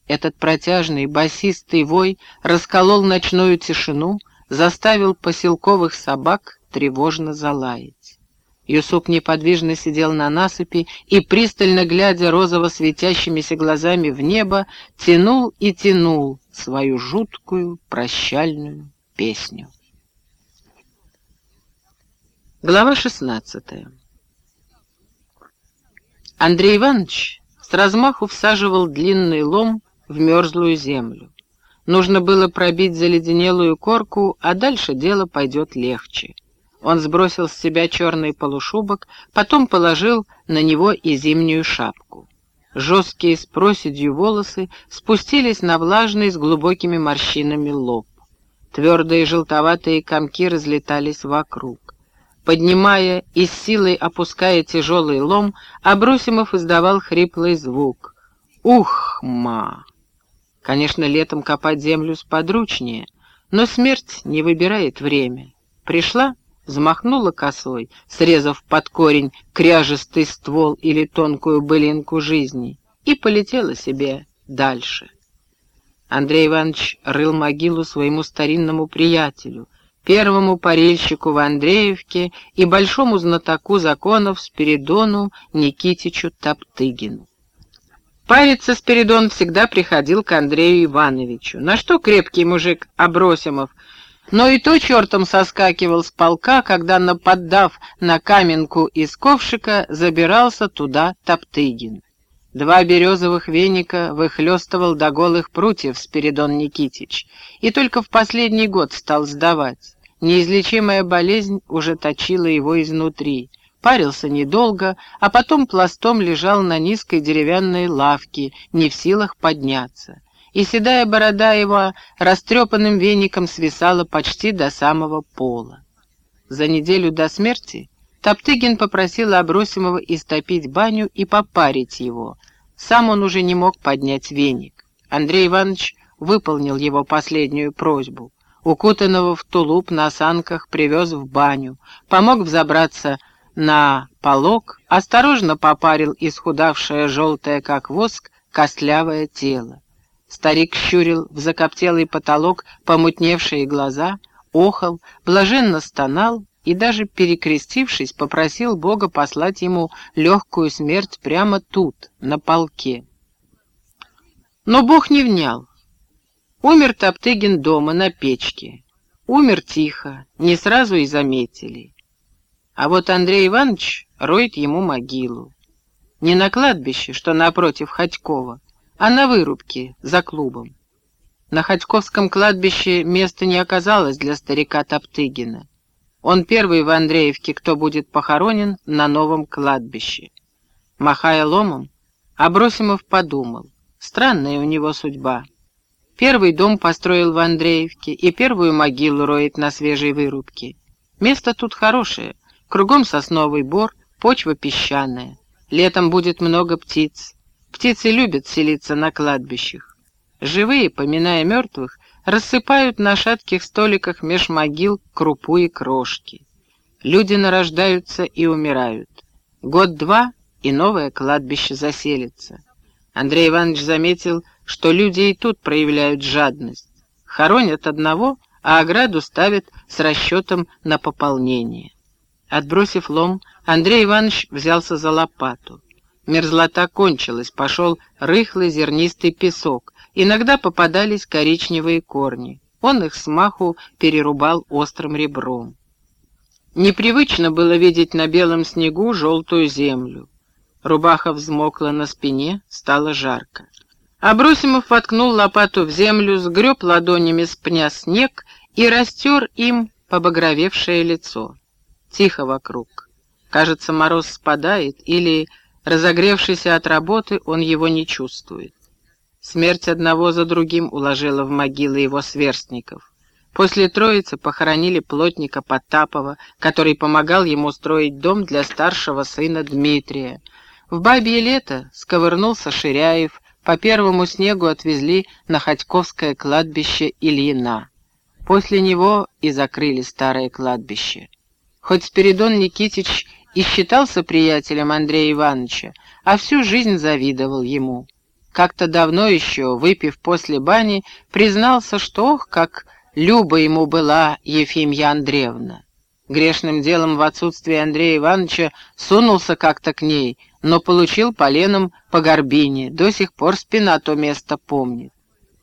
Этот протяжный басистый вой расколол ночную тишину, заставил поселковых собак тревожно залаять. Юсуп неподвижно сидел на насыпи и, пристально глядя розово светящимися глазами в небо, тянул и тянул свою жуткую прощальную песню. Глава шестнадцатая Андрей Иванович с размаху всаживал длинный лом в мерзлую землю. Нужно было пробить заледенелую корку, а дальше дело пойдет легче. Он сбросил с себя черный полушубок, потом положил на него и зимнюю шапку. Жесткие с проседью волосы спустились на влажный с глубокими морщинами лоб. Твердые желтоватые комки разлетались вокруг. Поднимая и с силой опуская тяжелый лом, Абросимов издавал хриплый звук. «Ух, ма!» Конечно, летом копать землю сподручнее, но смерть не выбирает время. Пришла, взмахнула косой, срезав под корень кряжестый ствол или тонкую былинку жизни, и полетела себе дальше. Андрей Иванович рыл могилу своему старинному приятелю, первому парильщику в Андреевке и большому знатоку законов Спиридону Никитичу Топтыгину. Париться Спиридон всегда приходил к Андрею Ивановичу. На что крепкий мужик Абросимов, но и то чертом соскакивал с полка, когда, наподдав на каменку из ковшика, забирался туда Топтыгин. Два березовых веника выхлестывал до голых прутьев Спиридон Никитич, и только в последний год стал сдавать. Неизлечимая болезнь уже точила его изнутри — парился недолго, а потом пластом лежал на низкой деревянной лавке, не в силах подняться. И седая борода его растрепанным веником свисала почти до самого пола. За неделю до смерти Топтыгин попросил Абросимова истопить баню и попарить его. Сам он уже не мог поднять веник. Андрей Иванович выполнил его последнюю просьбу. Укутанного в тулуп на санках привез в баню, помог взобраться на полог, осторожно попарил исхудавшее желтое, как воск, костлявое тело. Старик щурил в закоптелый потолок помутневшие глаза, охал, блаженно стонал и даже перекрестившись, попросил Бога послать ему легкую смерть прямо тут, на полке. Но Бог не внял. Умер Топтыгин дома, на печке. Умер тихо, не сразу и заметили. А вот Андрей Иванович роет ему могилу. Не на кладбище, что напротив Ходькова, а на вырубке за клубом. На Ходьковском кладбище места не оказалось для старика Топтыгина. Он первый в Андреевке, кто будет похоронен на новом кладбище. Махая ломом, Абросимов подумал, странная у него судьба. Первый дом построил в Андреевке и первую могилу роет на свежей вырубке. Место тут хорошее, Кругом сосновый бор, почва песчаная. Летом будет много птиц. Птицы любят селиться на кладбищах. Живые, поминая мертвых, рассыпают на шатких столиках меж могил крупу и крошки. Люди нарождаются и умирают. Год-два, и новое кладбище заселится. Андрей Иванович заметил, что люди и тут проявляют жадность. Хоронят одного, а ограду ставят с расчетом на пополнение. Отбросив лом, Андрей Иванович взялся за лопату. Мерзлота кончилась, пошел рыхлый зернистый песок. Иногда попадались коричневые корни. Он их смаху перерубал острым ребром. Непривычно было видеть на белом снегу желтую землю. Рубаха взмокла на спине, стало жарко. Абросимов воткнул лопату в землю, сгреб ладонями с пня снег и растер им побагровевшее лицо. Тихо вокруг. Кажется, мороз спадает, или, разогревшийся от работы, он его не чувствует. Смерть одного за другим уложила в могилы его сверстников. После Троицы похоронили плотника Потапова, который помогал ему строить дом для старшего сына Дмитрия. В бабье лето сковырнулся Ширяев, по первому снегу отвезли на Ходьковское кладбище Ильина. После него и закрыли старое кладбище. Хоть Спиридон Никитич и считался приятелем Андрея Ивановича, а всю жизнь завидовал ему. Как-то давно еще, выпив после бани, признался, что, ох, как Люба ему была Ефимья Андреевна. Грешным делом в отсутствие Андрея Ивановича сунулся как-то к ней, но получил поленом по горбине, до сих пор спина то место помнит.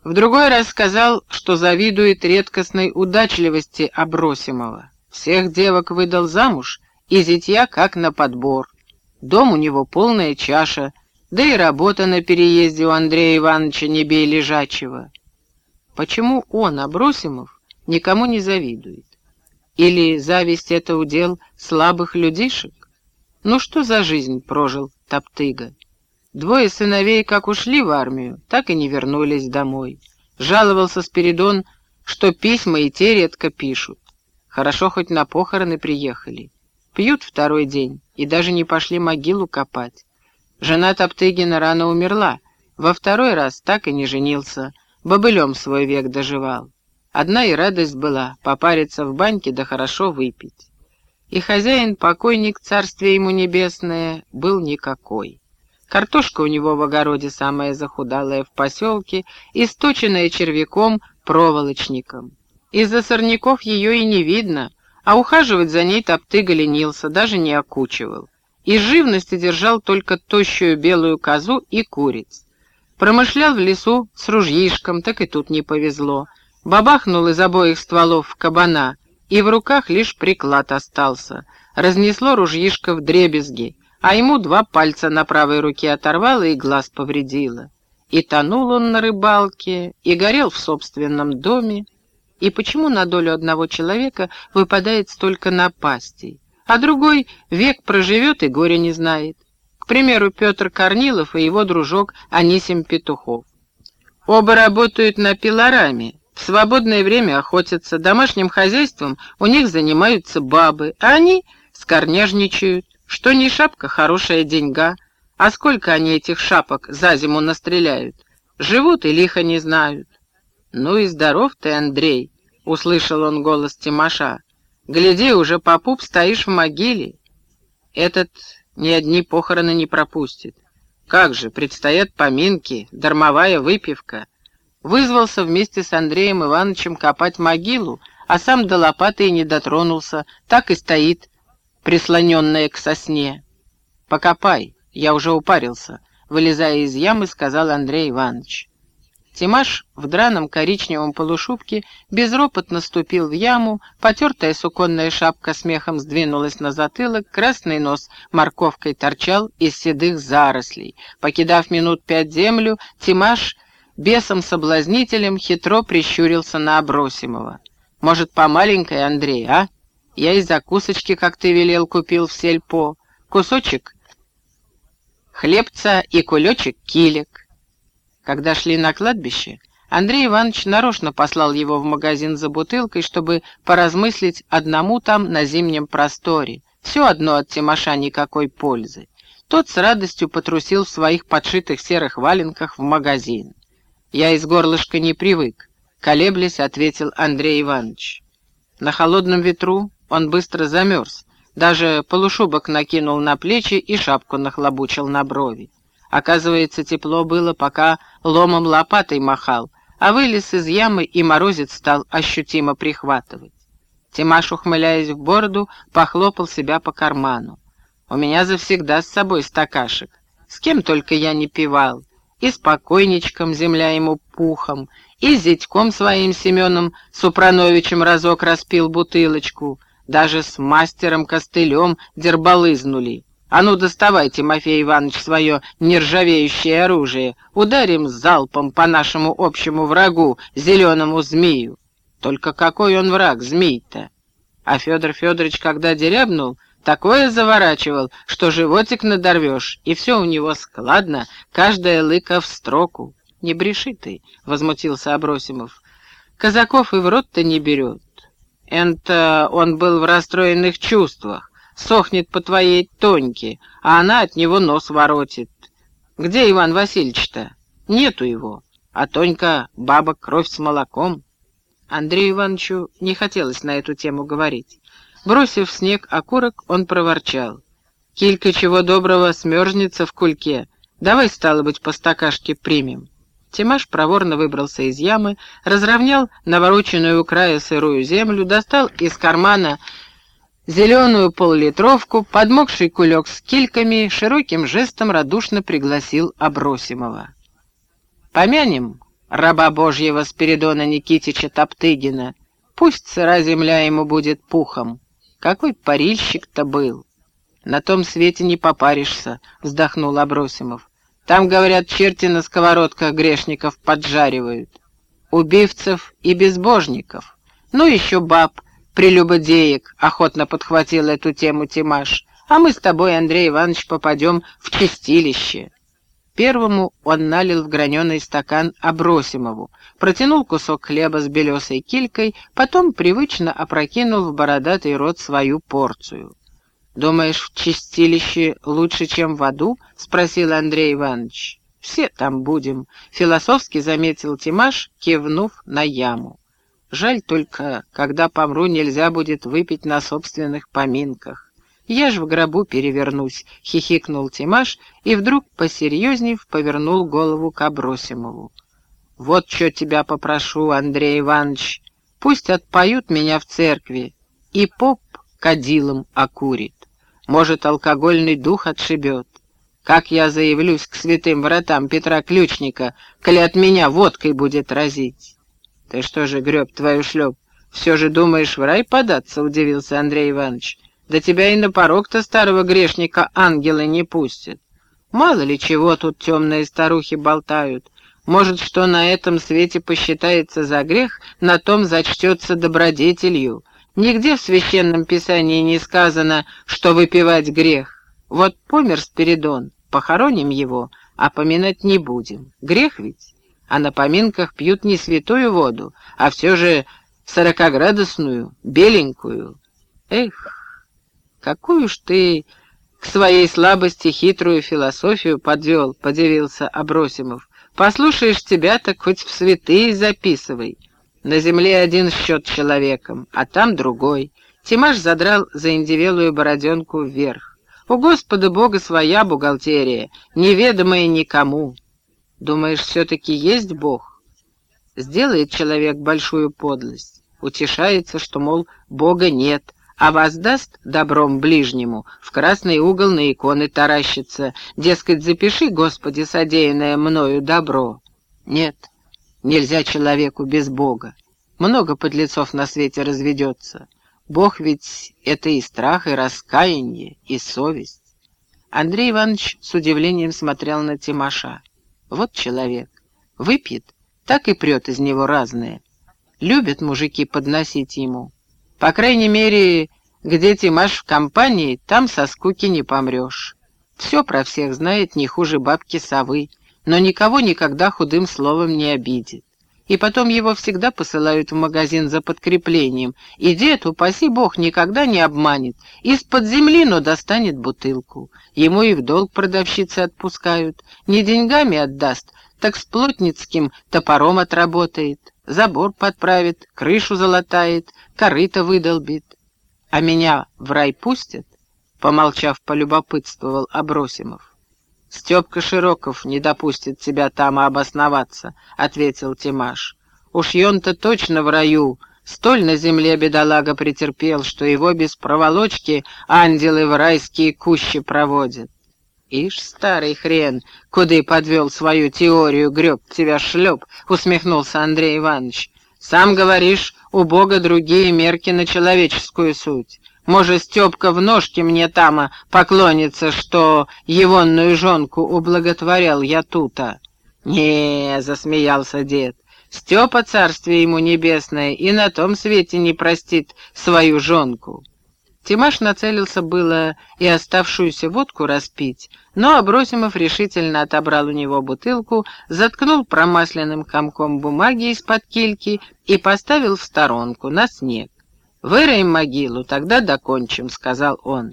В другой раз сказал, что завидует редкостной удачливости Абросимова. Всех девок выдал замуж, и зятья как на подбор. Дом у него полная чаша, да и работа на переезде у Андрея Ивановича не бей лежачего. Почему он, Абросимов, никому не завидует? Или зависть — это удел слабых людишек? Ну что за жизнь прожил Топтыга? Двое сыновей как ушли в армию, так и не вернулись домой. Жаловался Спиридон, что письма и те редко пишут. Хорошо хоть на похороны приехали. Пьют второй день и даже не пошли могилу копать. Жена Топтыгина рано умерла, во второй раз так и не женился, Бобылем свой век доживал. Одна и радость была — попариться в баньке да хорошо выпить. И хозяин, покойник, царствие ему небесное, был никакой. Картошка у него в огороде самая захудалая в поселке, источенная червяком, проволочником. Из-за сорняков ее и не видно, а ухаживать за ней топтыга ленился, даже не окучивал. Из живности держал только тощую белую козу и куриц. Промышлял в лесу с ружьишком, так и тут не повезло. Бабахнул из обоих стволов кабана, и в руках лишь приклад остался. Разнесло ружьишко в дребезги, а ему два пальца на правой руке оторвало и глаз повредило. И тонул он на рыбалке, и горел в собственном доме. И почему на долю одного человека выпадает столько напастей, а другой век проживет и горя не знает? примеру, Петр Корнилов и его дружок Анисим Петухов. Оба работают на пилораме, в свободное время охотятся, домашним хозяйством у них занимаются бабы, а они скорняжничают, что не шапка, хорошая деньга. А сколько они этих шапок за зиму настреляют? Живут и лихо не знают. «Ну и здоров ты, Андрей!» — услышал он голос Тимоша. «Гляди, уже по пуп стоишь в могиле». Этот ни одни похороны не пропустит. Как же, предстоят поминки, дармовая выпивка. Вызвался вместе с Андреем Ивановичем копать могилу, а сам до лопаты и не дотронулся, так и стоит, прислоненная к сосне. «Покопай, я уже упарился», — вылезая из ямы, сказал Андрей Иванович. Тимаш в драном коричневом полушубке безропотно ступил в яму, потертая суконная шапка смехом сдвинулась на затылок, красный нос морковкой торчал из седых зарослей. Покидав минут пять землю, Тимаш бесом-соблазнителем хитро прищурился на Абросимова. «Может, по маленькой, Андрей, а? Я и закусочки, как ты велел, купил в сельпо. Кусочек хлебца и кулечек килек. Когда шли на кладбище, Андрей Иванович нарочно послал его в магазин за бутылкой, чтобы поразмыслить одному там на зимнем просторе. Все одно от Тимоша никакой пользы. Тот с радостью потрусил в своих подшитых серых валенках в магазин. «Я из горлышка не привык», — колеблясь, ответил Андрей Иванович. На холодном ветру он быстро замерз, даже полушубок накинул на плечи и шапку нахлобучил на брови. Оказывается, тепло было, пока ломом лопатой махал, а вылез из ямы и морозец стал ощутимо прихватывать. Тимаш, ухмыляясь в бороду, похлопал себя по карману. «У меня завсегда с собой стакашек. С кем только я не пивал. И с покойничком земля ему пухом, и с зятьком своим Семеном Супрановичем разок распил бутылочку, даже с мастером Костылем дербалызнули. А ну доставай, Тимофей Иванович, свое нержавеющее оружие, ударим залпом по нашему общему врагу, зеленому змею. Только какой он враг, змей-то? А Федор Федорович, когда дерябнул, такое заворачивал, что животик надорвешь, и все у него складно, каждая лыка в строку. «Не бреши ты», — возмутился Абросимов. «Казаков и в рот-то не берет. Это он был в расстроенных чувствах, сохнет по твоей Тоньке, а она от него нос воротит. Где Иван Васильевич-то? Нету его, а Тонька — баба кровь с молоком». Андрею Ивановичу не хотелось на эту тему говорить. Бросив в снег окурок, он проворчал. «Килька чего доброго смерзнется в кульке. Давай, стало быть, по стакашке примем». Тимаш проворно выбрался из ямы, разровнял навороченную у края сырую землю, достал из кармана зеленую поллитровку, подмокший кулек с кильками, широким жестом радушно пригласил Абросимова. «Помянем раба Божьего Спиридона Никитича Топтыгина. Пусть сыра земля ему будет пухом. Какой парильщик-то был! На том свете не попаришься, вздохнул Абросимов. Там, говорят, черти на сковородках грешников поджаривают. Убивцев и безбожников. Ну, еще баб, прелюбодеек, охотно подхватил эту тему Тимаш. А мы с тобой, Андрей Иванович, попадем в чистилище. Первому он налил в граненый стакан Абросимову, протянул кусок хлеба с белесой килькой, потом привычно опрокинул в бородатый рот свою порцию. «Думаешь, в чистилище лучше, чем в аду?» — спросил Андрей Иванович. «Все там будем», — философски заметил Тимаш, кивнув на яму. «Жаль только, когда помру, нельзя будет выпить на собственных поминках. «Я ж в гробу перевернусь», — хихикнул Тимаш и вдруг, посерьезнев, повернул голову к Абросимову. «Вот что тебя попрошу, Андрей Иванович, пусть отпоют меня в церкви, и поп кадилом окурит. Может, алкогольный дух отшибет. Как я заявлюсь к святым вратам Петра Ключника, коли от меня водкой будет разить?» «Ты что же, греб твою шлеп, все же думаешь в рай податься?» — удивился Андрей Иванович. Да тебя и на порог-то старого грешника ангелы не пустят. Мало ли чего тут темные старухи болтают. Может, что на этом свете посчитается за грех, на том зачтется добродетелью. Нигде в Священном Писании не сказано, что выпивать грех. Вот помер Спиридон, похороним его, а поминать не будем. Грех ведь? А на поминках пьют не святую воду, а все же сорокоградусную, беленькую. Эх! «Какую ж ты к своей слабости хитрую философию подвел», — подивился Абросимов. «Послушаешь тебя, так хоть в святые записывай. На земле один счет человеком, а там другой». Тимаш задрал заиндевелую бороденку вверх. «У Господа Бога своя бухгалтерия, неведомая никому. Думаешь, все-таки есть Бог?» Сделает человек большую подлость, утешается, что, мол, Бога нет, а воздаст добром ближнему, в красный угол на иконы таращится, дескать, запиши, Господи, содеянное мною добро. Нет, нельзя человеку без Бога. Много подлецов на свете разведется. Бог ведь это и страх, и раскаяние, и совесть. Андрей Иванович с удивлением смотрел на Тимоша. Вот человек. Выпьет, так и прет из него разное. Любят мужики подносить ему. По крайней мере, где Тимаш в компании, там со скуки не помрешь. Все про всех знает не хуже бабки совы, но никого никогда худым словом не обидит. И потом его всегда посылают в магазин за подкреплением, и дед, упаси бог, никогда не обманет. Из-под земли, но достанет бутылку. Ему и в долг продавщицы отпускают. Не деньгами отдаст, так с плотницким топором отработает. Забор подправит, крышу залатает, корыто выдолбит. А меня в рай пустят? Помолчав, полюбопытствовал Абросимов. «Степка Широков не допустит тебя там обосноваться», — ответил Тимаш. «Уж он-то точно в раю Столь на земле бедолага претерпел, что его без проволочки ангелы в райские кущи проводят. «Ишь, старый хрен, куда подвел свою теорию, греб тебя шлеп», — усмехнулся Андрей Иванович. «Сам говоришь, у Бога другие мерки на человеческую суть. Может, Степка в ножке мне тама поклонится, что егонную жонку ублаготворял я тута?» «Не», — засмеялся дед, — «Степа, царствие ему небесное, и на том свете не простит свою жонку». Тимаш нацелился было и оставшуюся водку распить, но Абросимов решительно отобрал у него бутылку, заткнул промасленным комком бумаги из-под кильки и поставил в сторонку, на снег. «Выроем могилу, тогда докончим», — сказал он.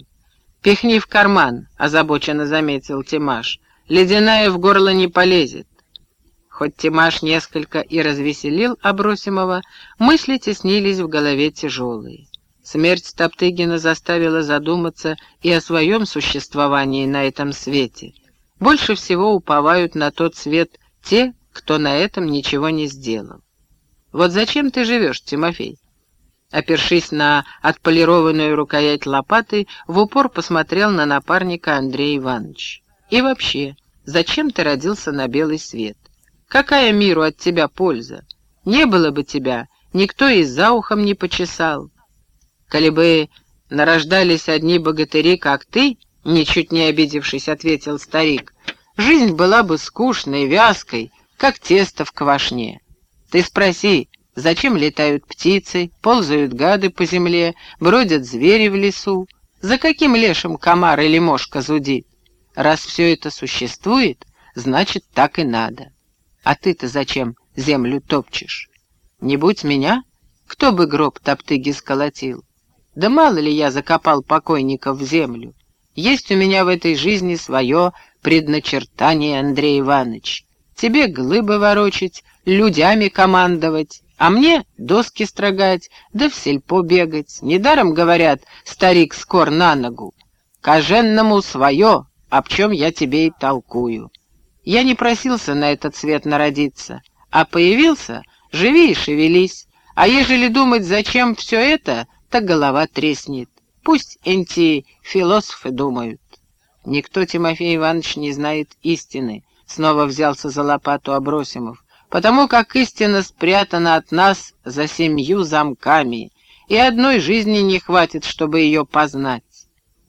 «Пихни в карман», — озабоченно заметил Тимаш. «Ледяная в горло не полезет». Хоть Тимаш несколько и развеселил Абросимова, мысли теснились в голове тяжелые. Смерть Топтыгина заставила задуматься и о своем существовании на этом свете. Больше всего уповают на тот свет те, кто на этом ничего не сделал. Вот зачем ты живешь, Тимофей? Опершись на отполированную рукоять лопаты, в упор посмотрел на напарника Андрей Иванович. И вообще, зачем ты родился на белый свет? Какая миру от тебя польза? Не было бы тебя, никто и за ухом не почесал. «Коли бы нарождались одни богатыри, как ты, — ничуть не обидевшись, ответил старик, — жизнь была бы скучной, вязкой, как тесто в квашне. Ты спроси, зачем летают птицы, ползают гады по земле, бродят звери в лесу? За каким лешим комар или мошка зудит? Раз все это существует, значит, так и надо. А ты-то зачем землю топчешь? Не будь меня, кто бы гроб топтыги сколотил? Да мало ли я закопал покойников в землю. Есть у меня в этой жизни свое предначертание, Андрей Иванович. Тебе глыбы ворочать, людями командовать, а мне доски строгать, да в сельпо бегать. Недаром говорят, старик скор на ногу. Коженному свое, об чем я тебе и толкую. Я не просился на этот свет народиться, а появился, живи и шевелись. А ежели думать, зачем все это, так голова треснет. Пусть эти философы думают. Никто, Тимофей Иванович, не знает истины, снова взялся за лопату Абросимов, потому как истина спрятана от нас за семью замками, и одной жизни не хватит, чтобы ее познать.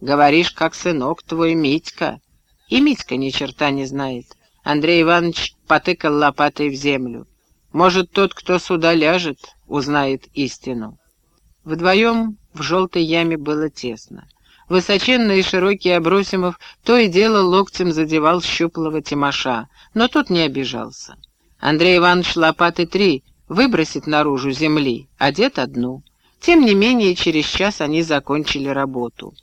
Говоришь, как сынок твой Митька. И Митька ни черта не знает. Андрей Иванович потыкал лопатой в землю. Может, тот, кто сюда ляжет, узнает истину. Вдвоем в желтой яме было тесно. Высоченный и широкий Абросимов то и дело локтем задевал щуплого Тимоша, но тот не обижался. Андрей Иванович лопаты три выбросит наружу земли, дед одну. Тем не менее, через час они закончили работу.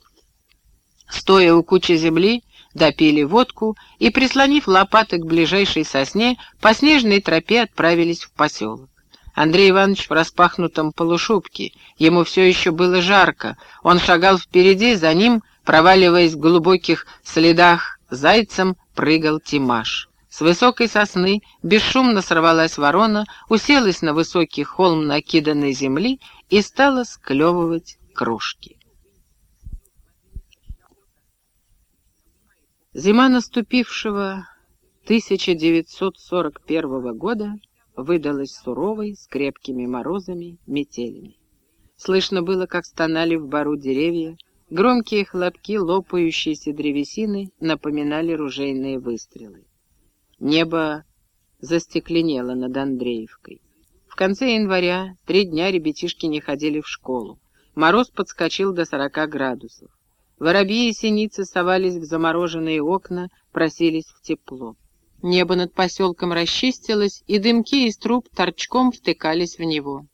Стоя у кучи земли, допили водку и, прислонив лопаты к ближайшей сосне, по снежной тропе отправились в поселок. Андрей Иванович в распахнутом полушубке. Ему все еще было жарко. Он шагал впереди, за ним, проваливаясь в глубоких следах зайцем, прыгал Тимаш. С высокой сосны бесшумно сорвалась ворона, уселась на высокий холм накиданной земли и стала склевывать кружки. Зима наступившего 1941 года выдалась суровой, с крепкими морозами, метелями. Слышно было, как стонали в бару деревья, громкие хлопки лопающейся древесины напоминали ружейные выстрелы. Небо застекленело над Андреевкой. В конце января три дня ребятишки не ходили в школу. Мороз подскочил до сорока градусов. Воробьи и синицы совались в замороженные окна, просились в тепло. Небо над поселком расчистилось, и дымки из труб торчком втыкались в него.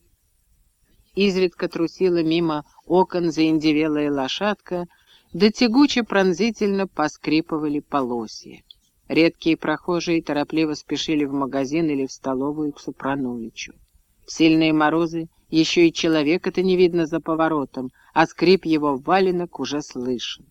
Изредка трусила мимо окон заиндевелая лошадка, да тягуче пронзительно поскрипывали полосья. Редкие прохожие торопливо спешили в магазин или в столовую к Супрановичу. В сильные морозы еще и человека-то не видно за поворотом, а скрип его валенок уже слышен.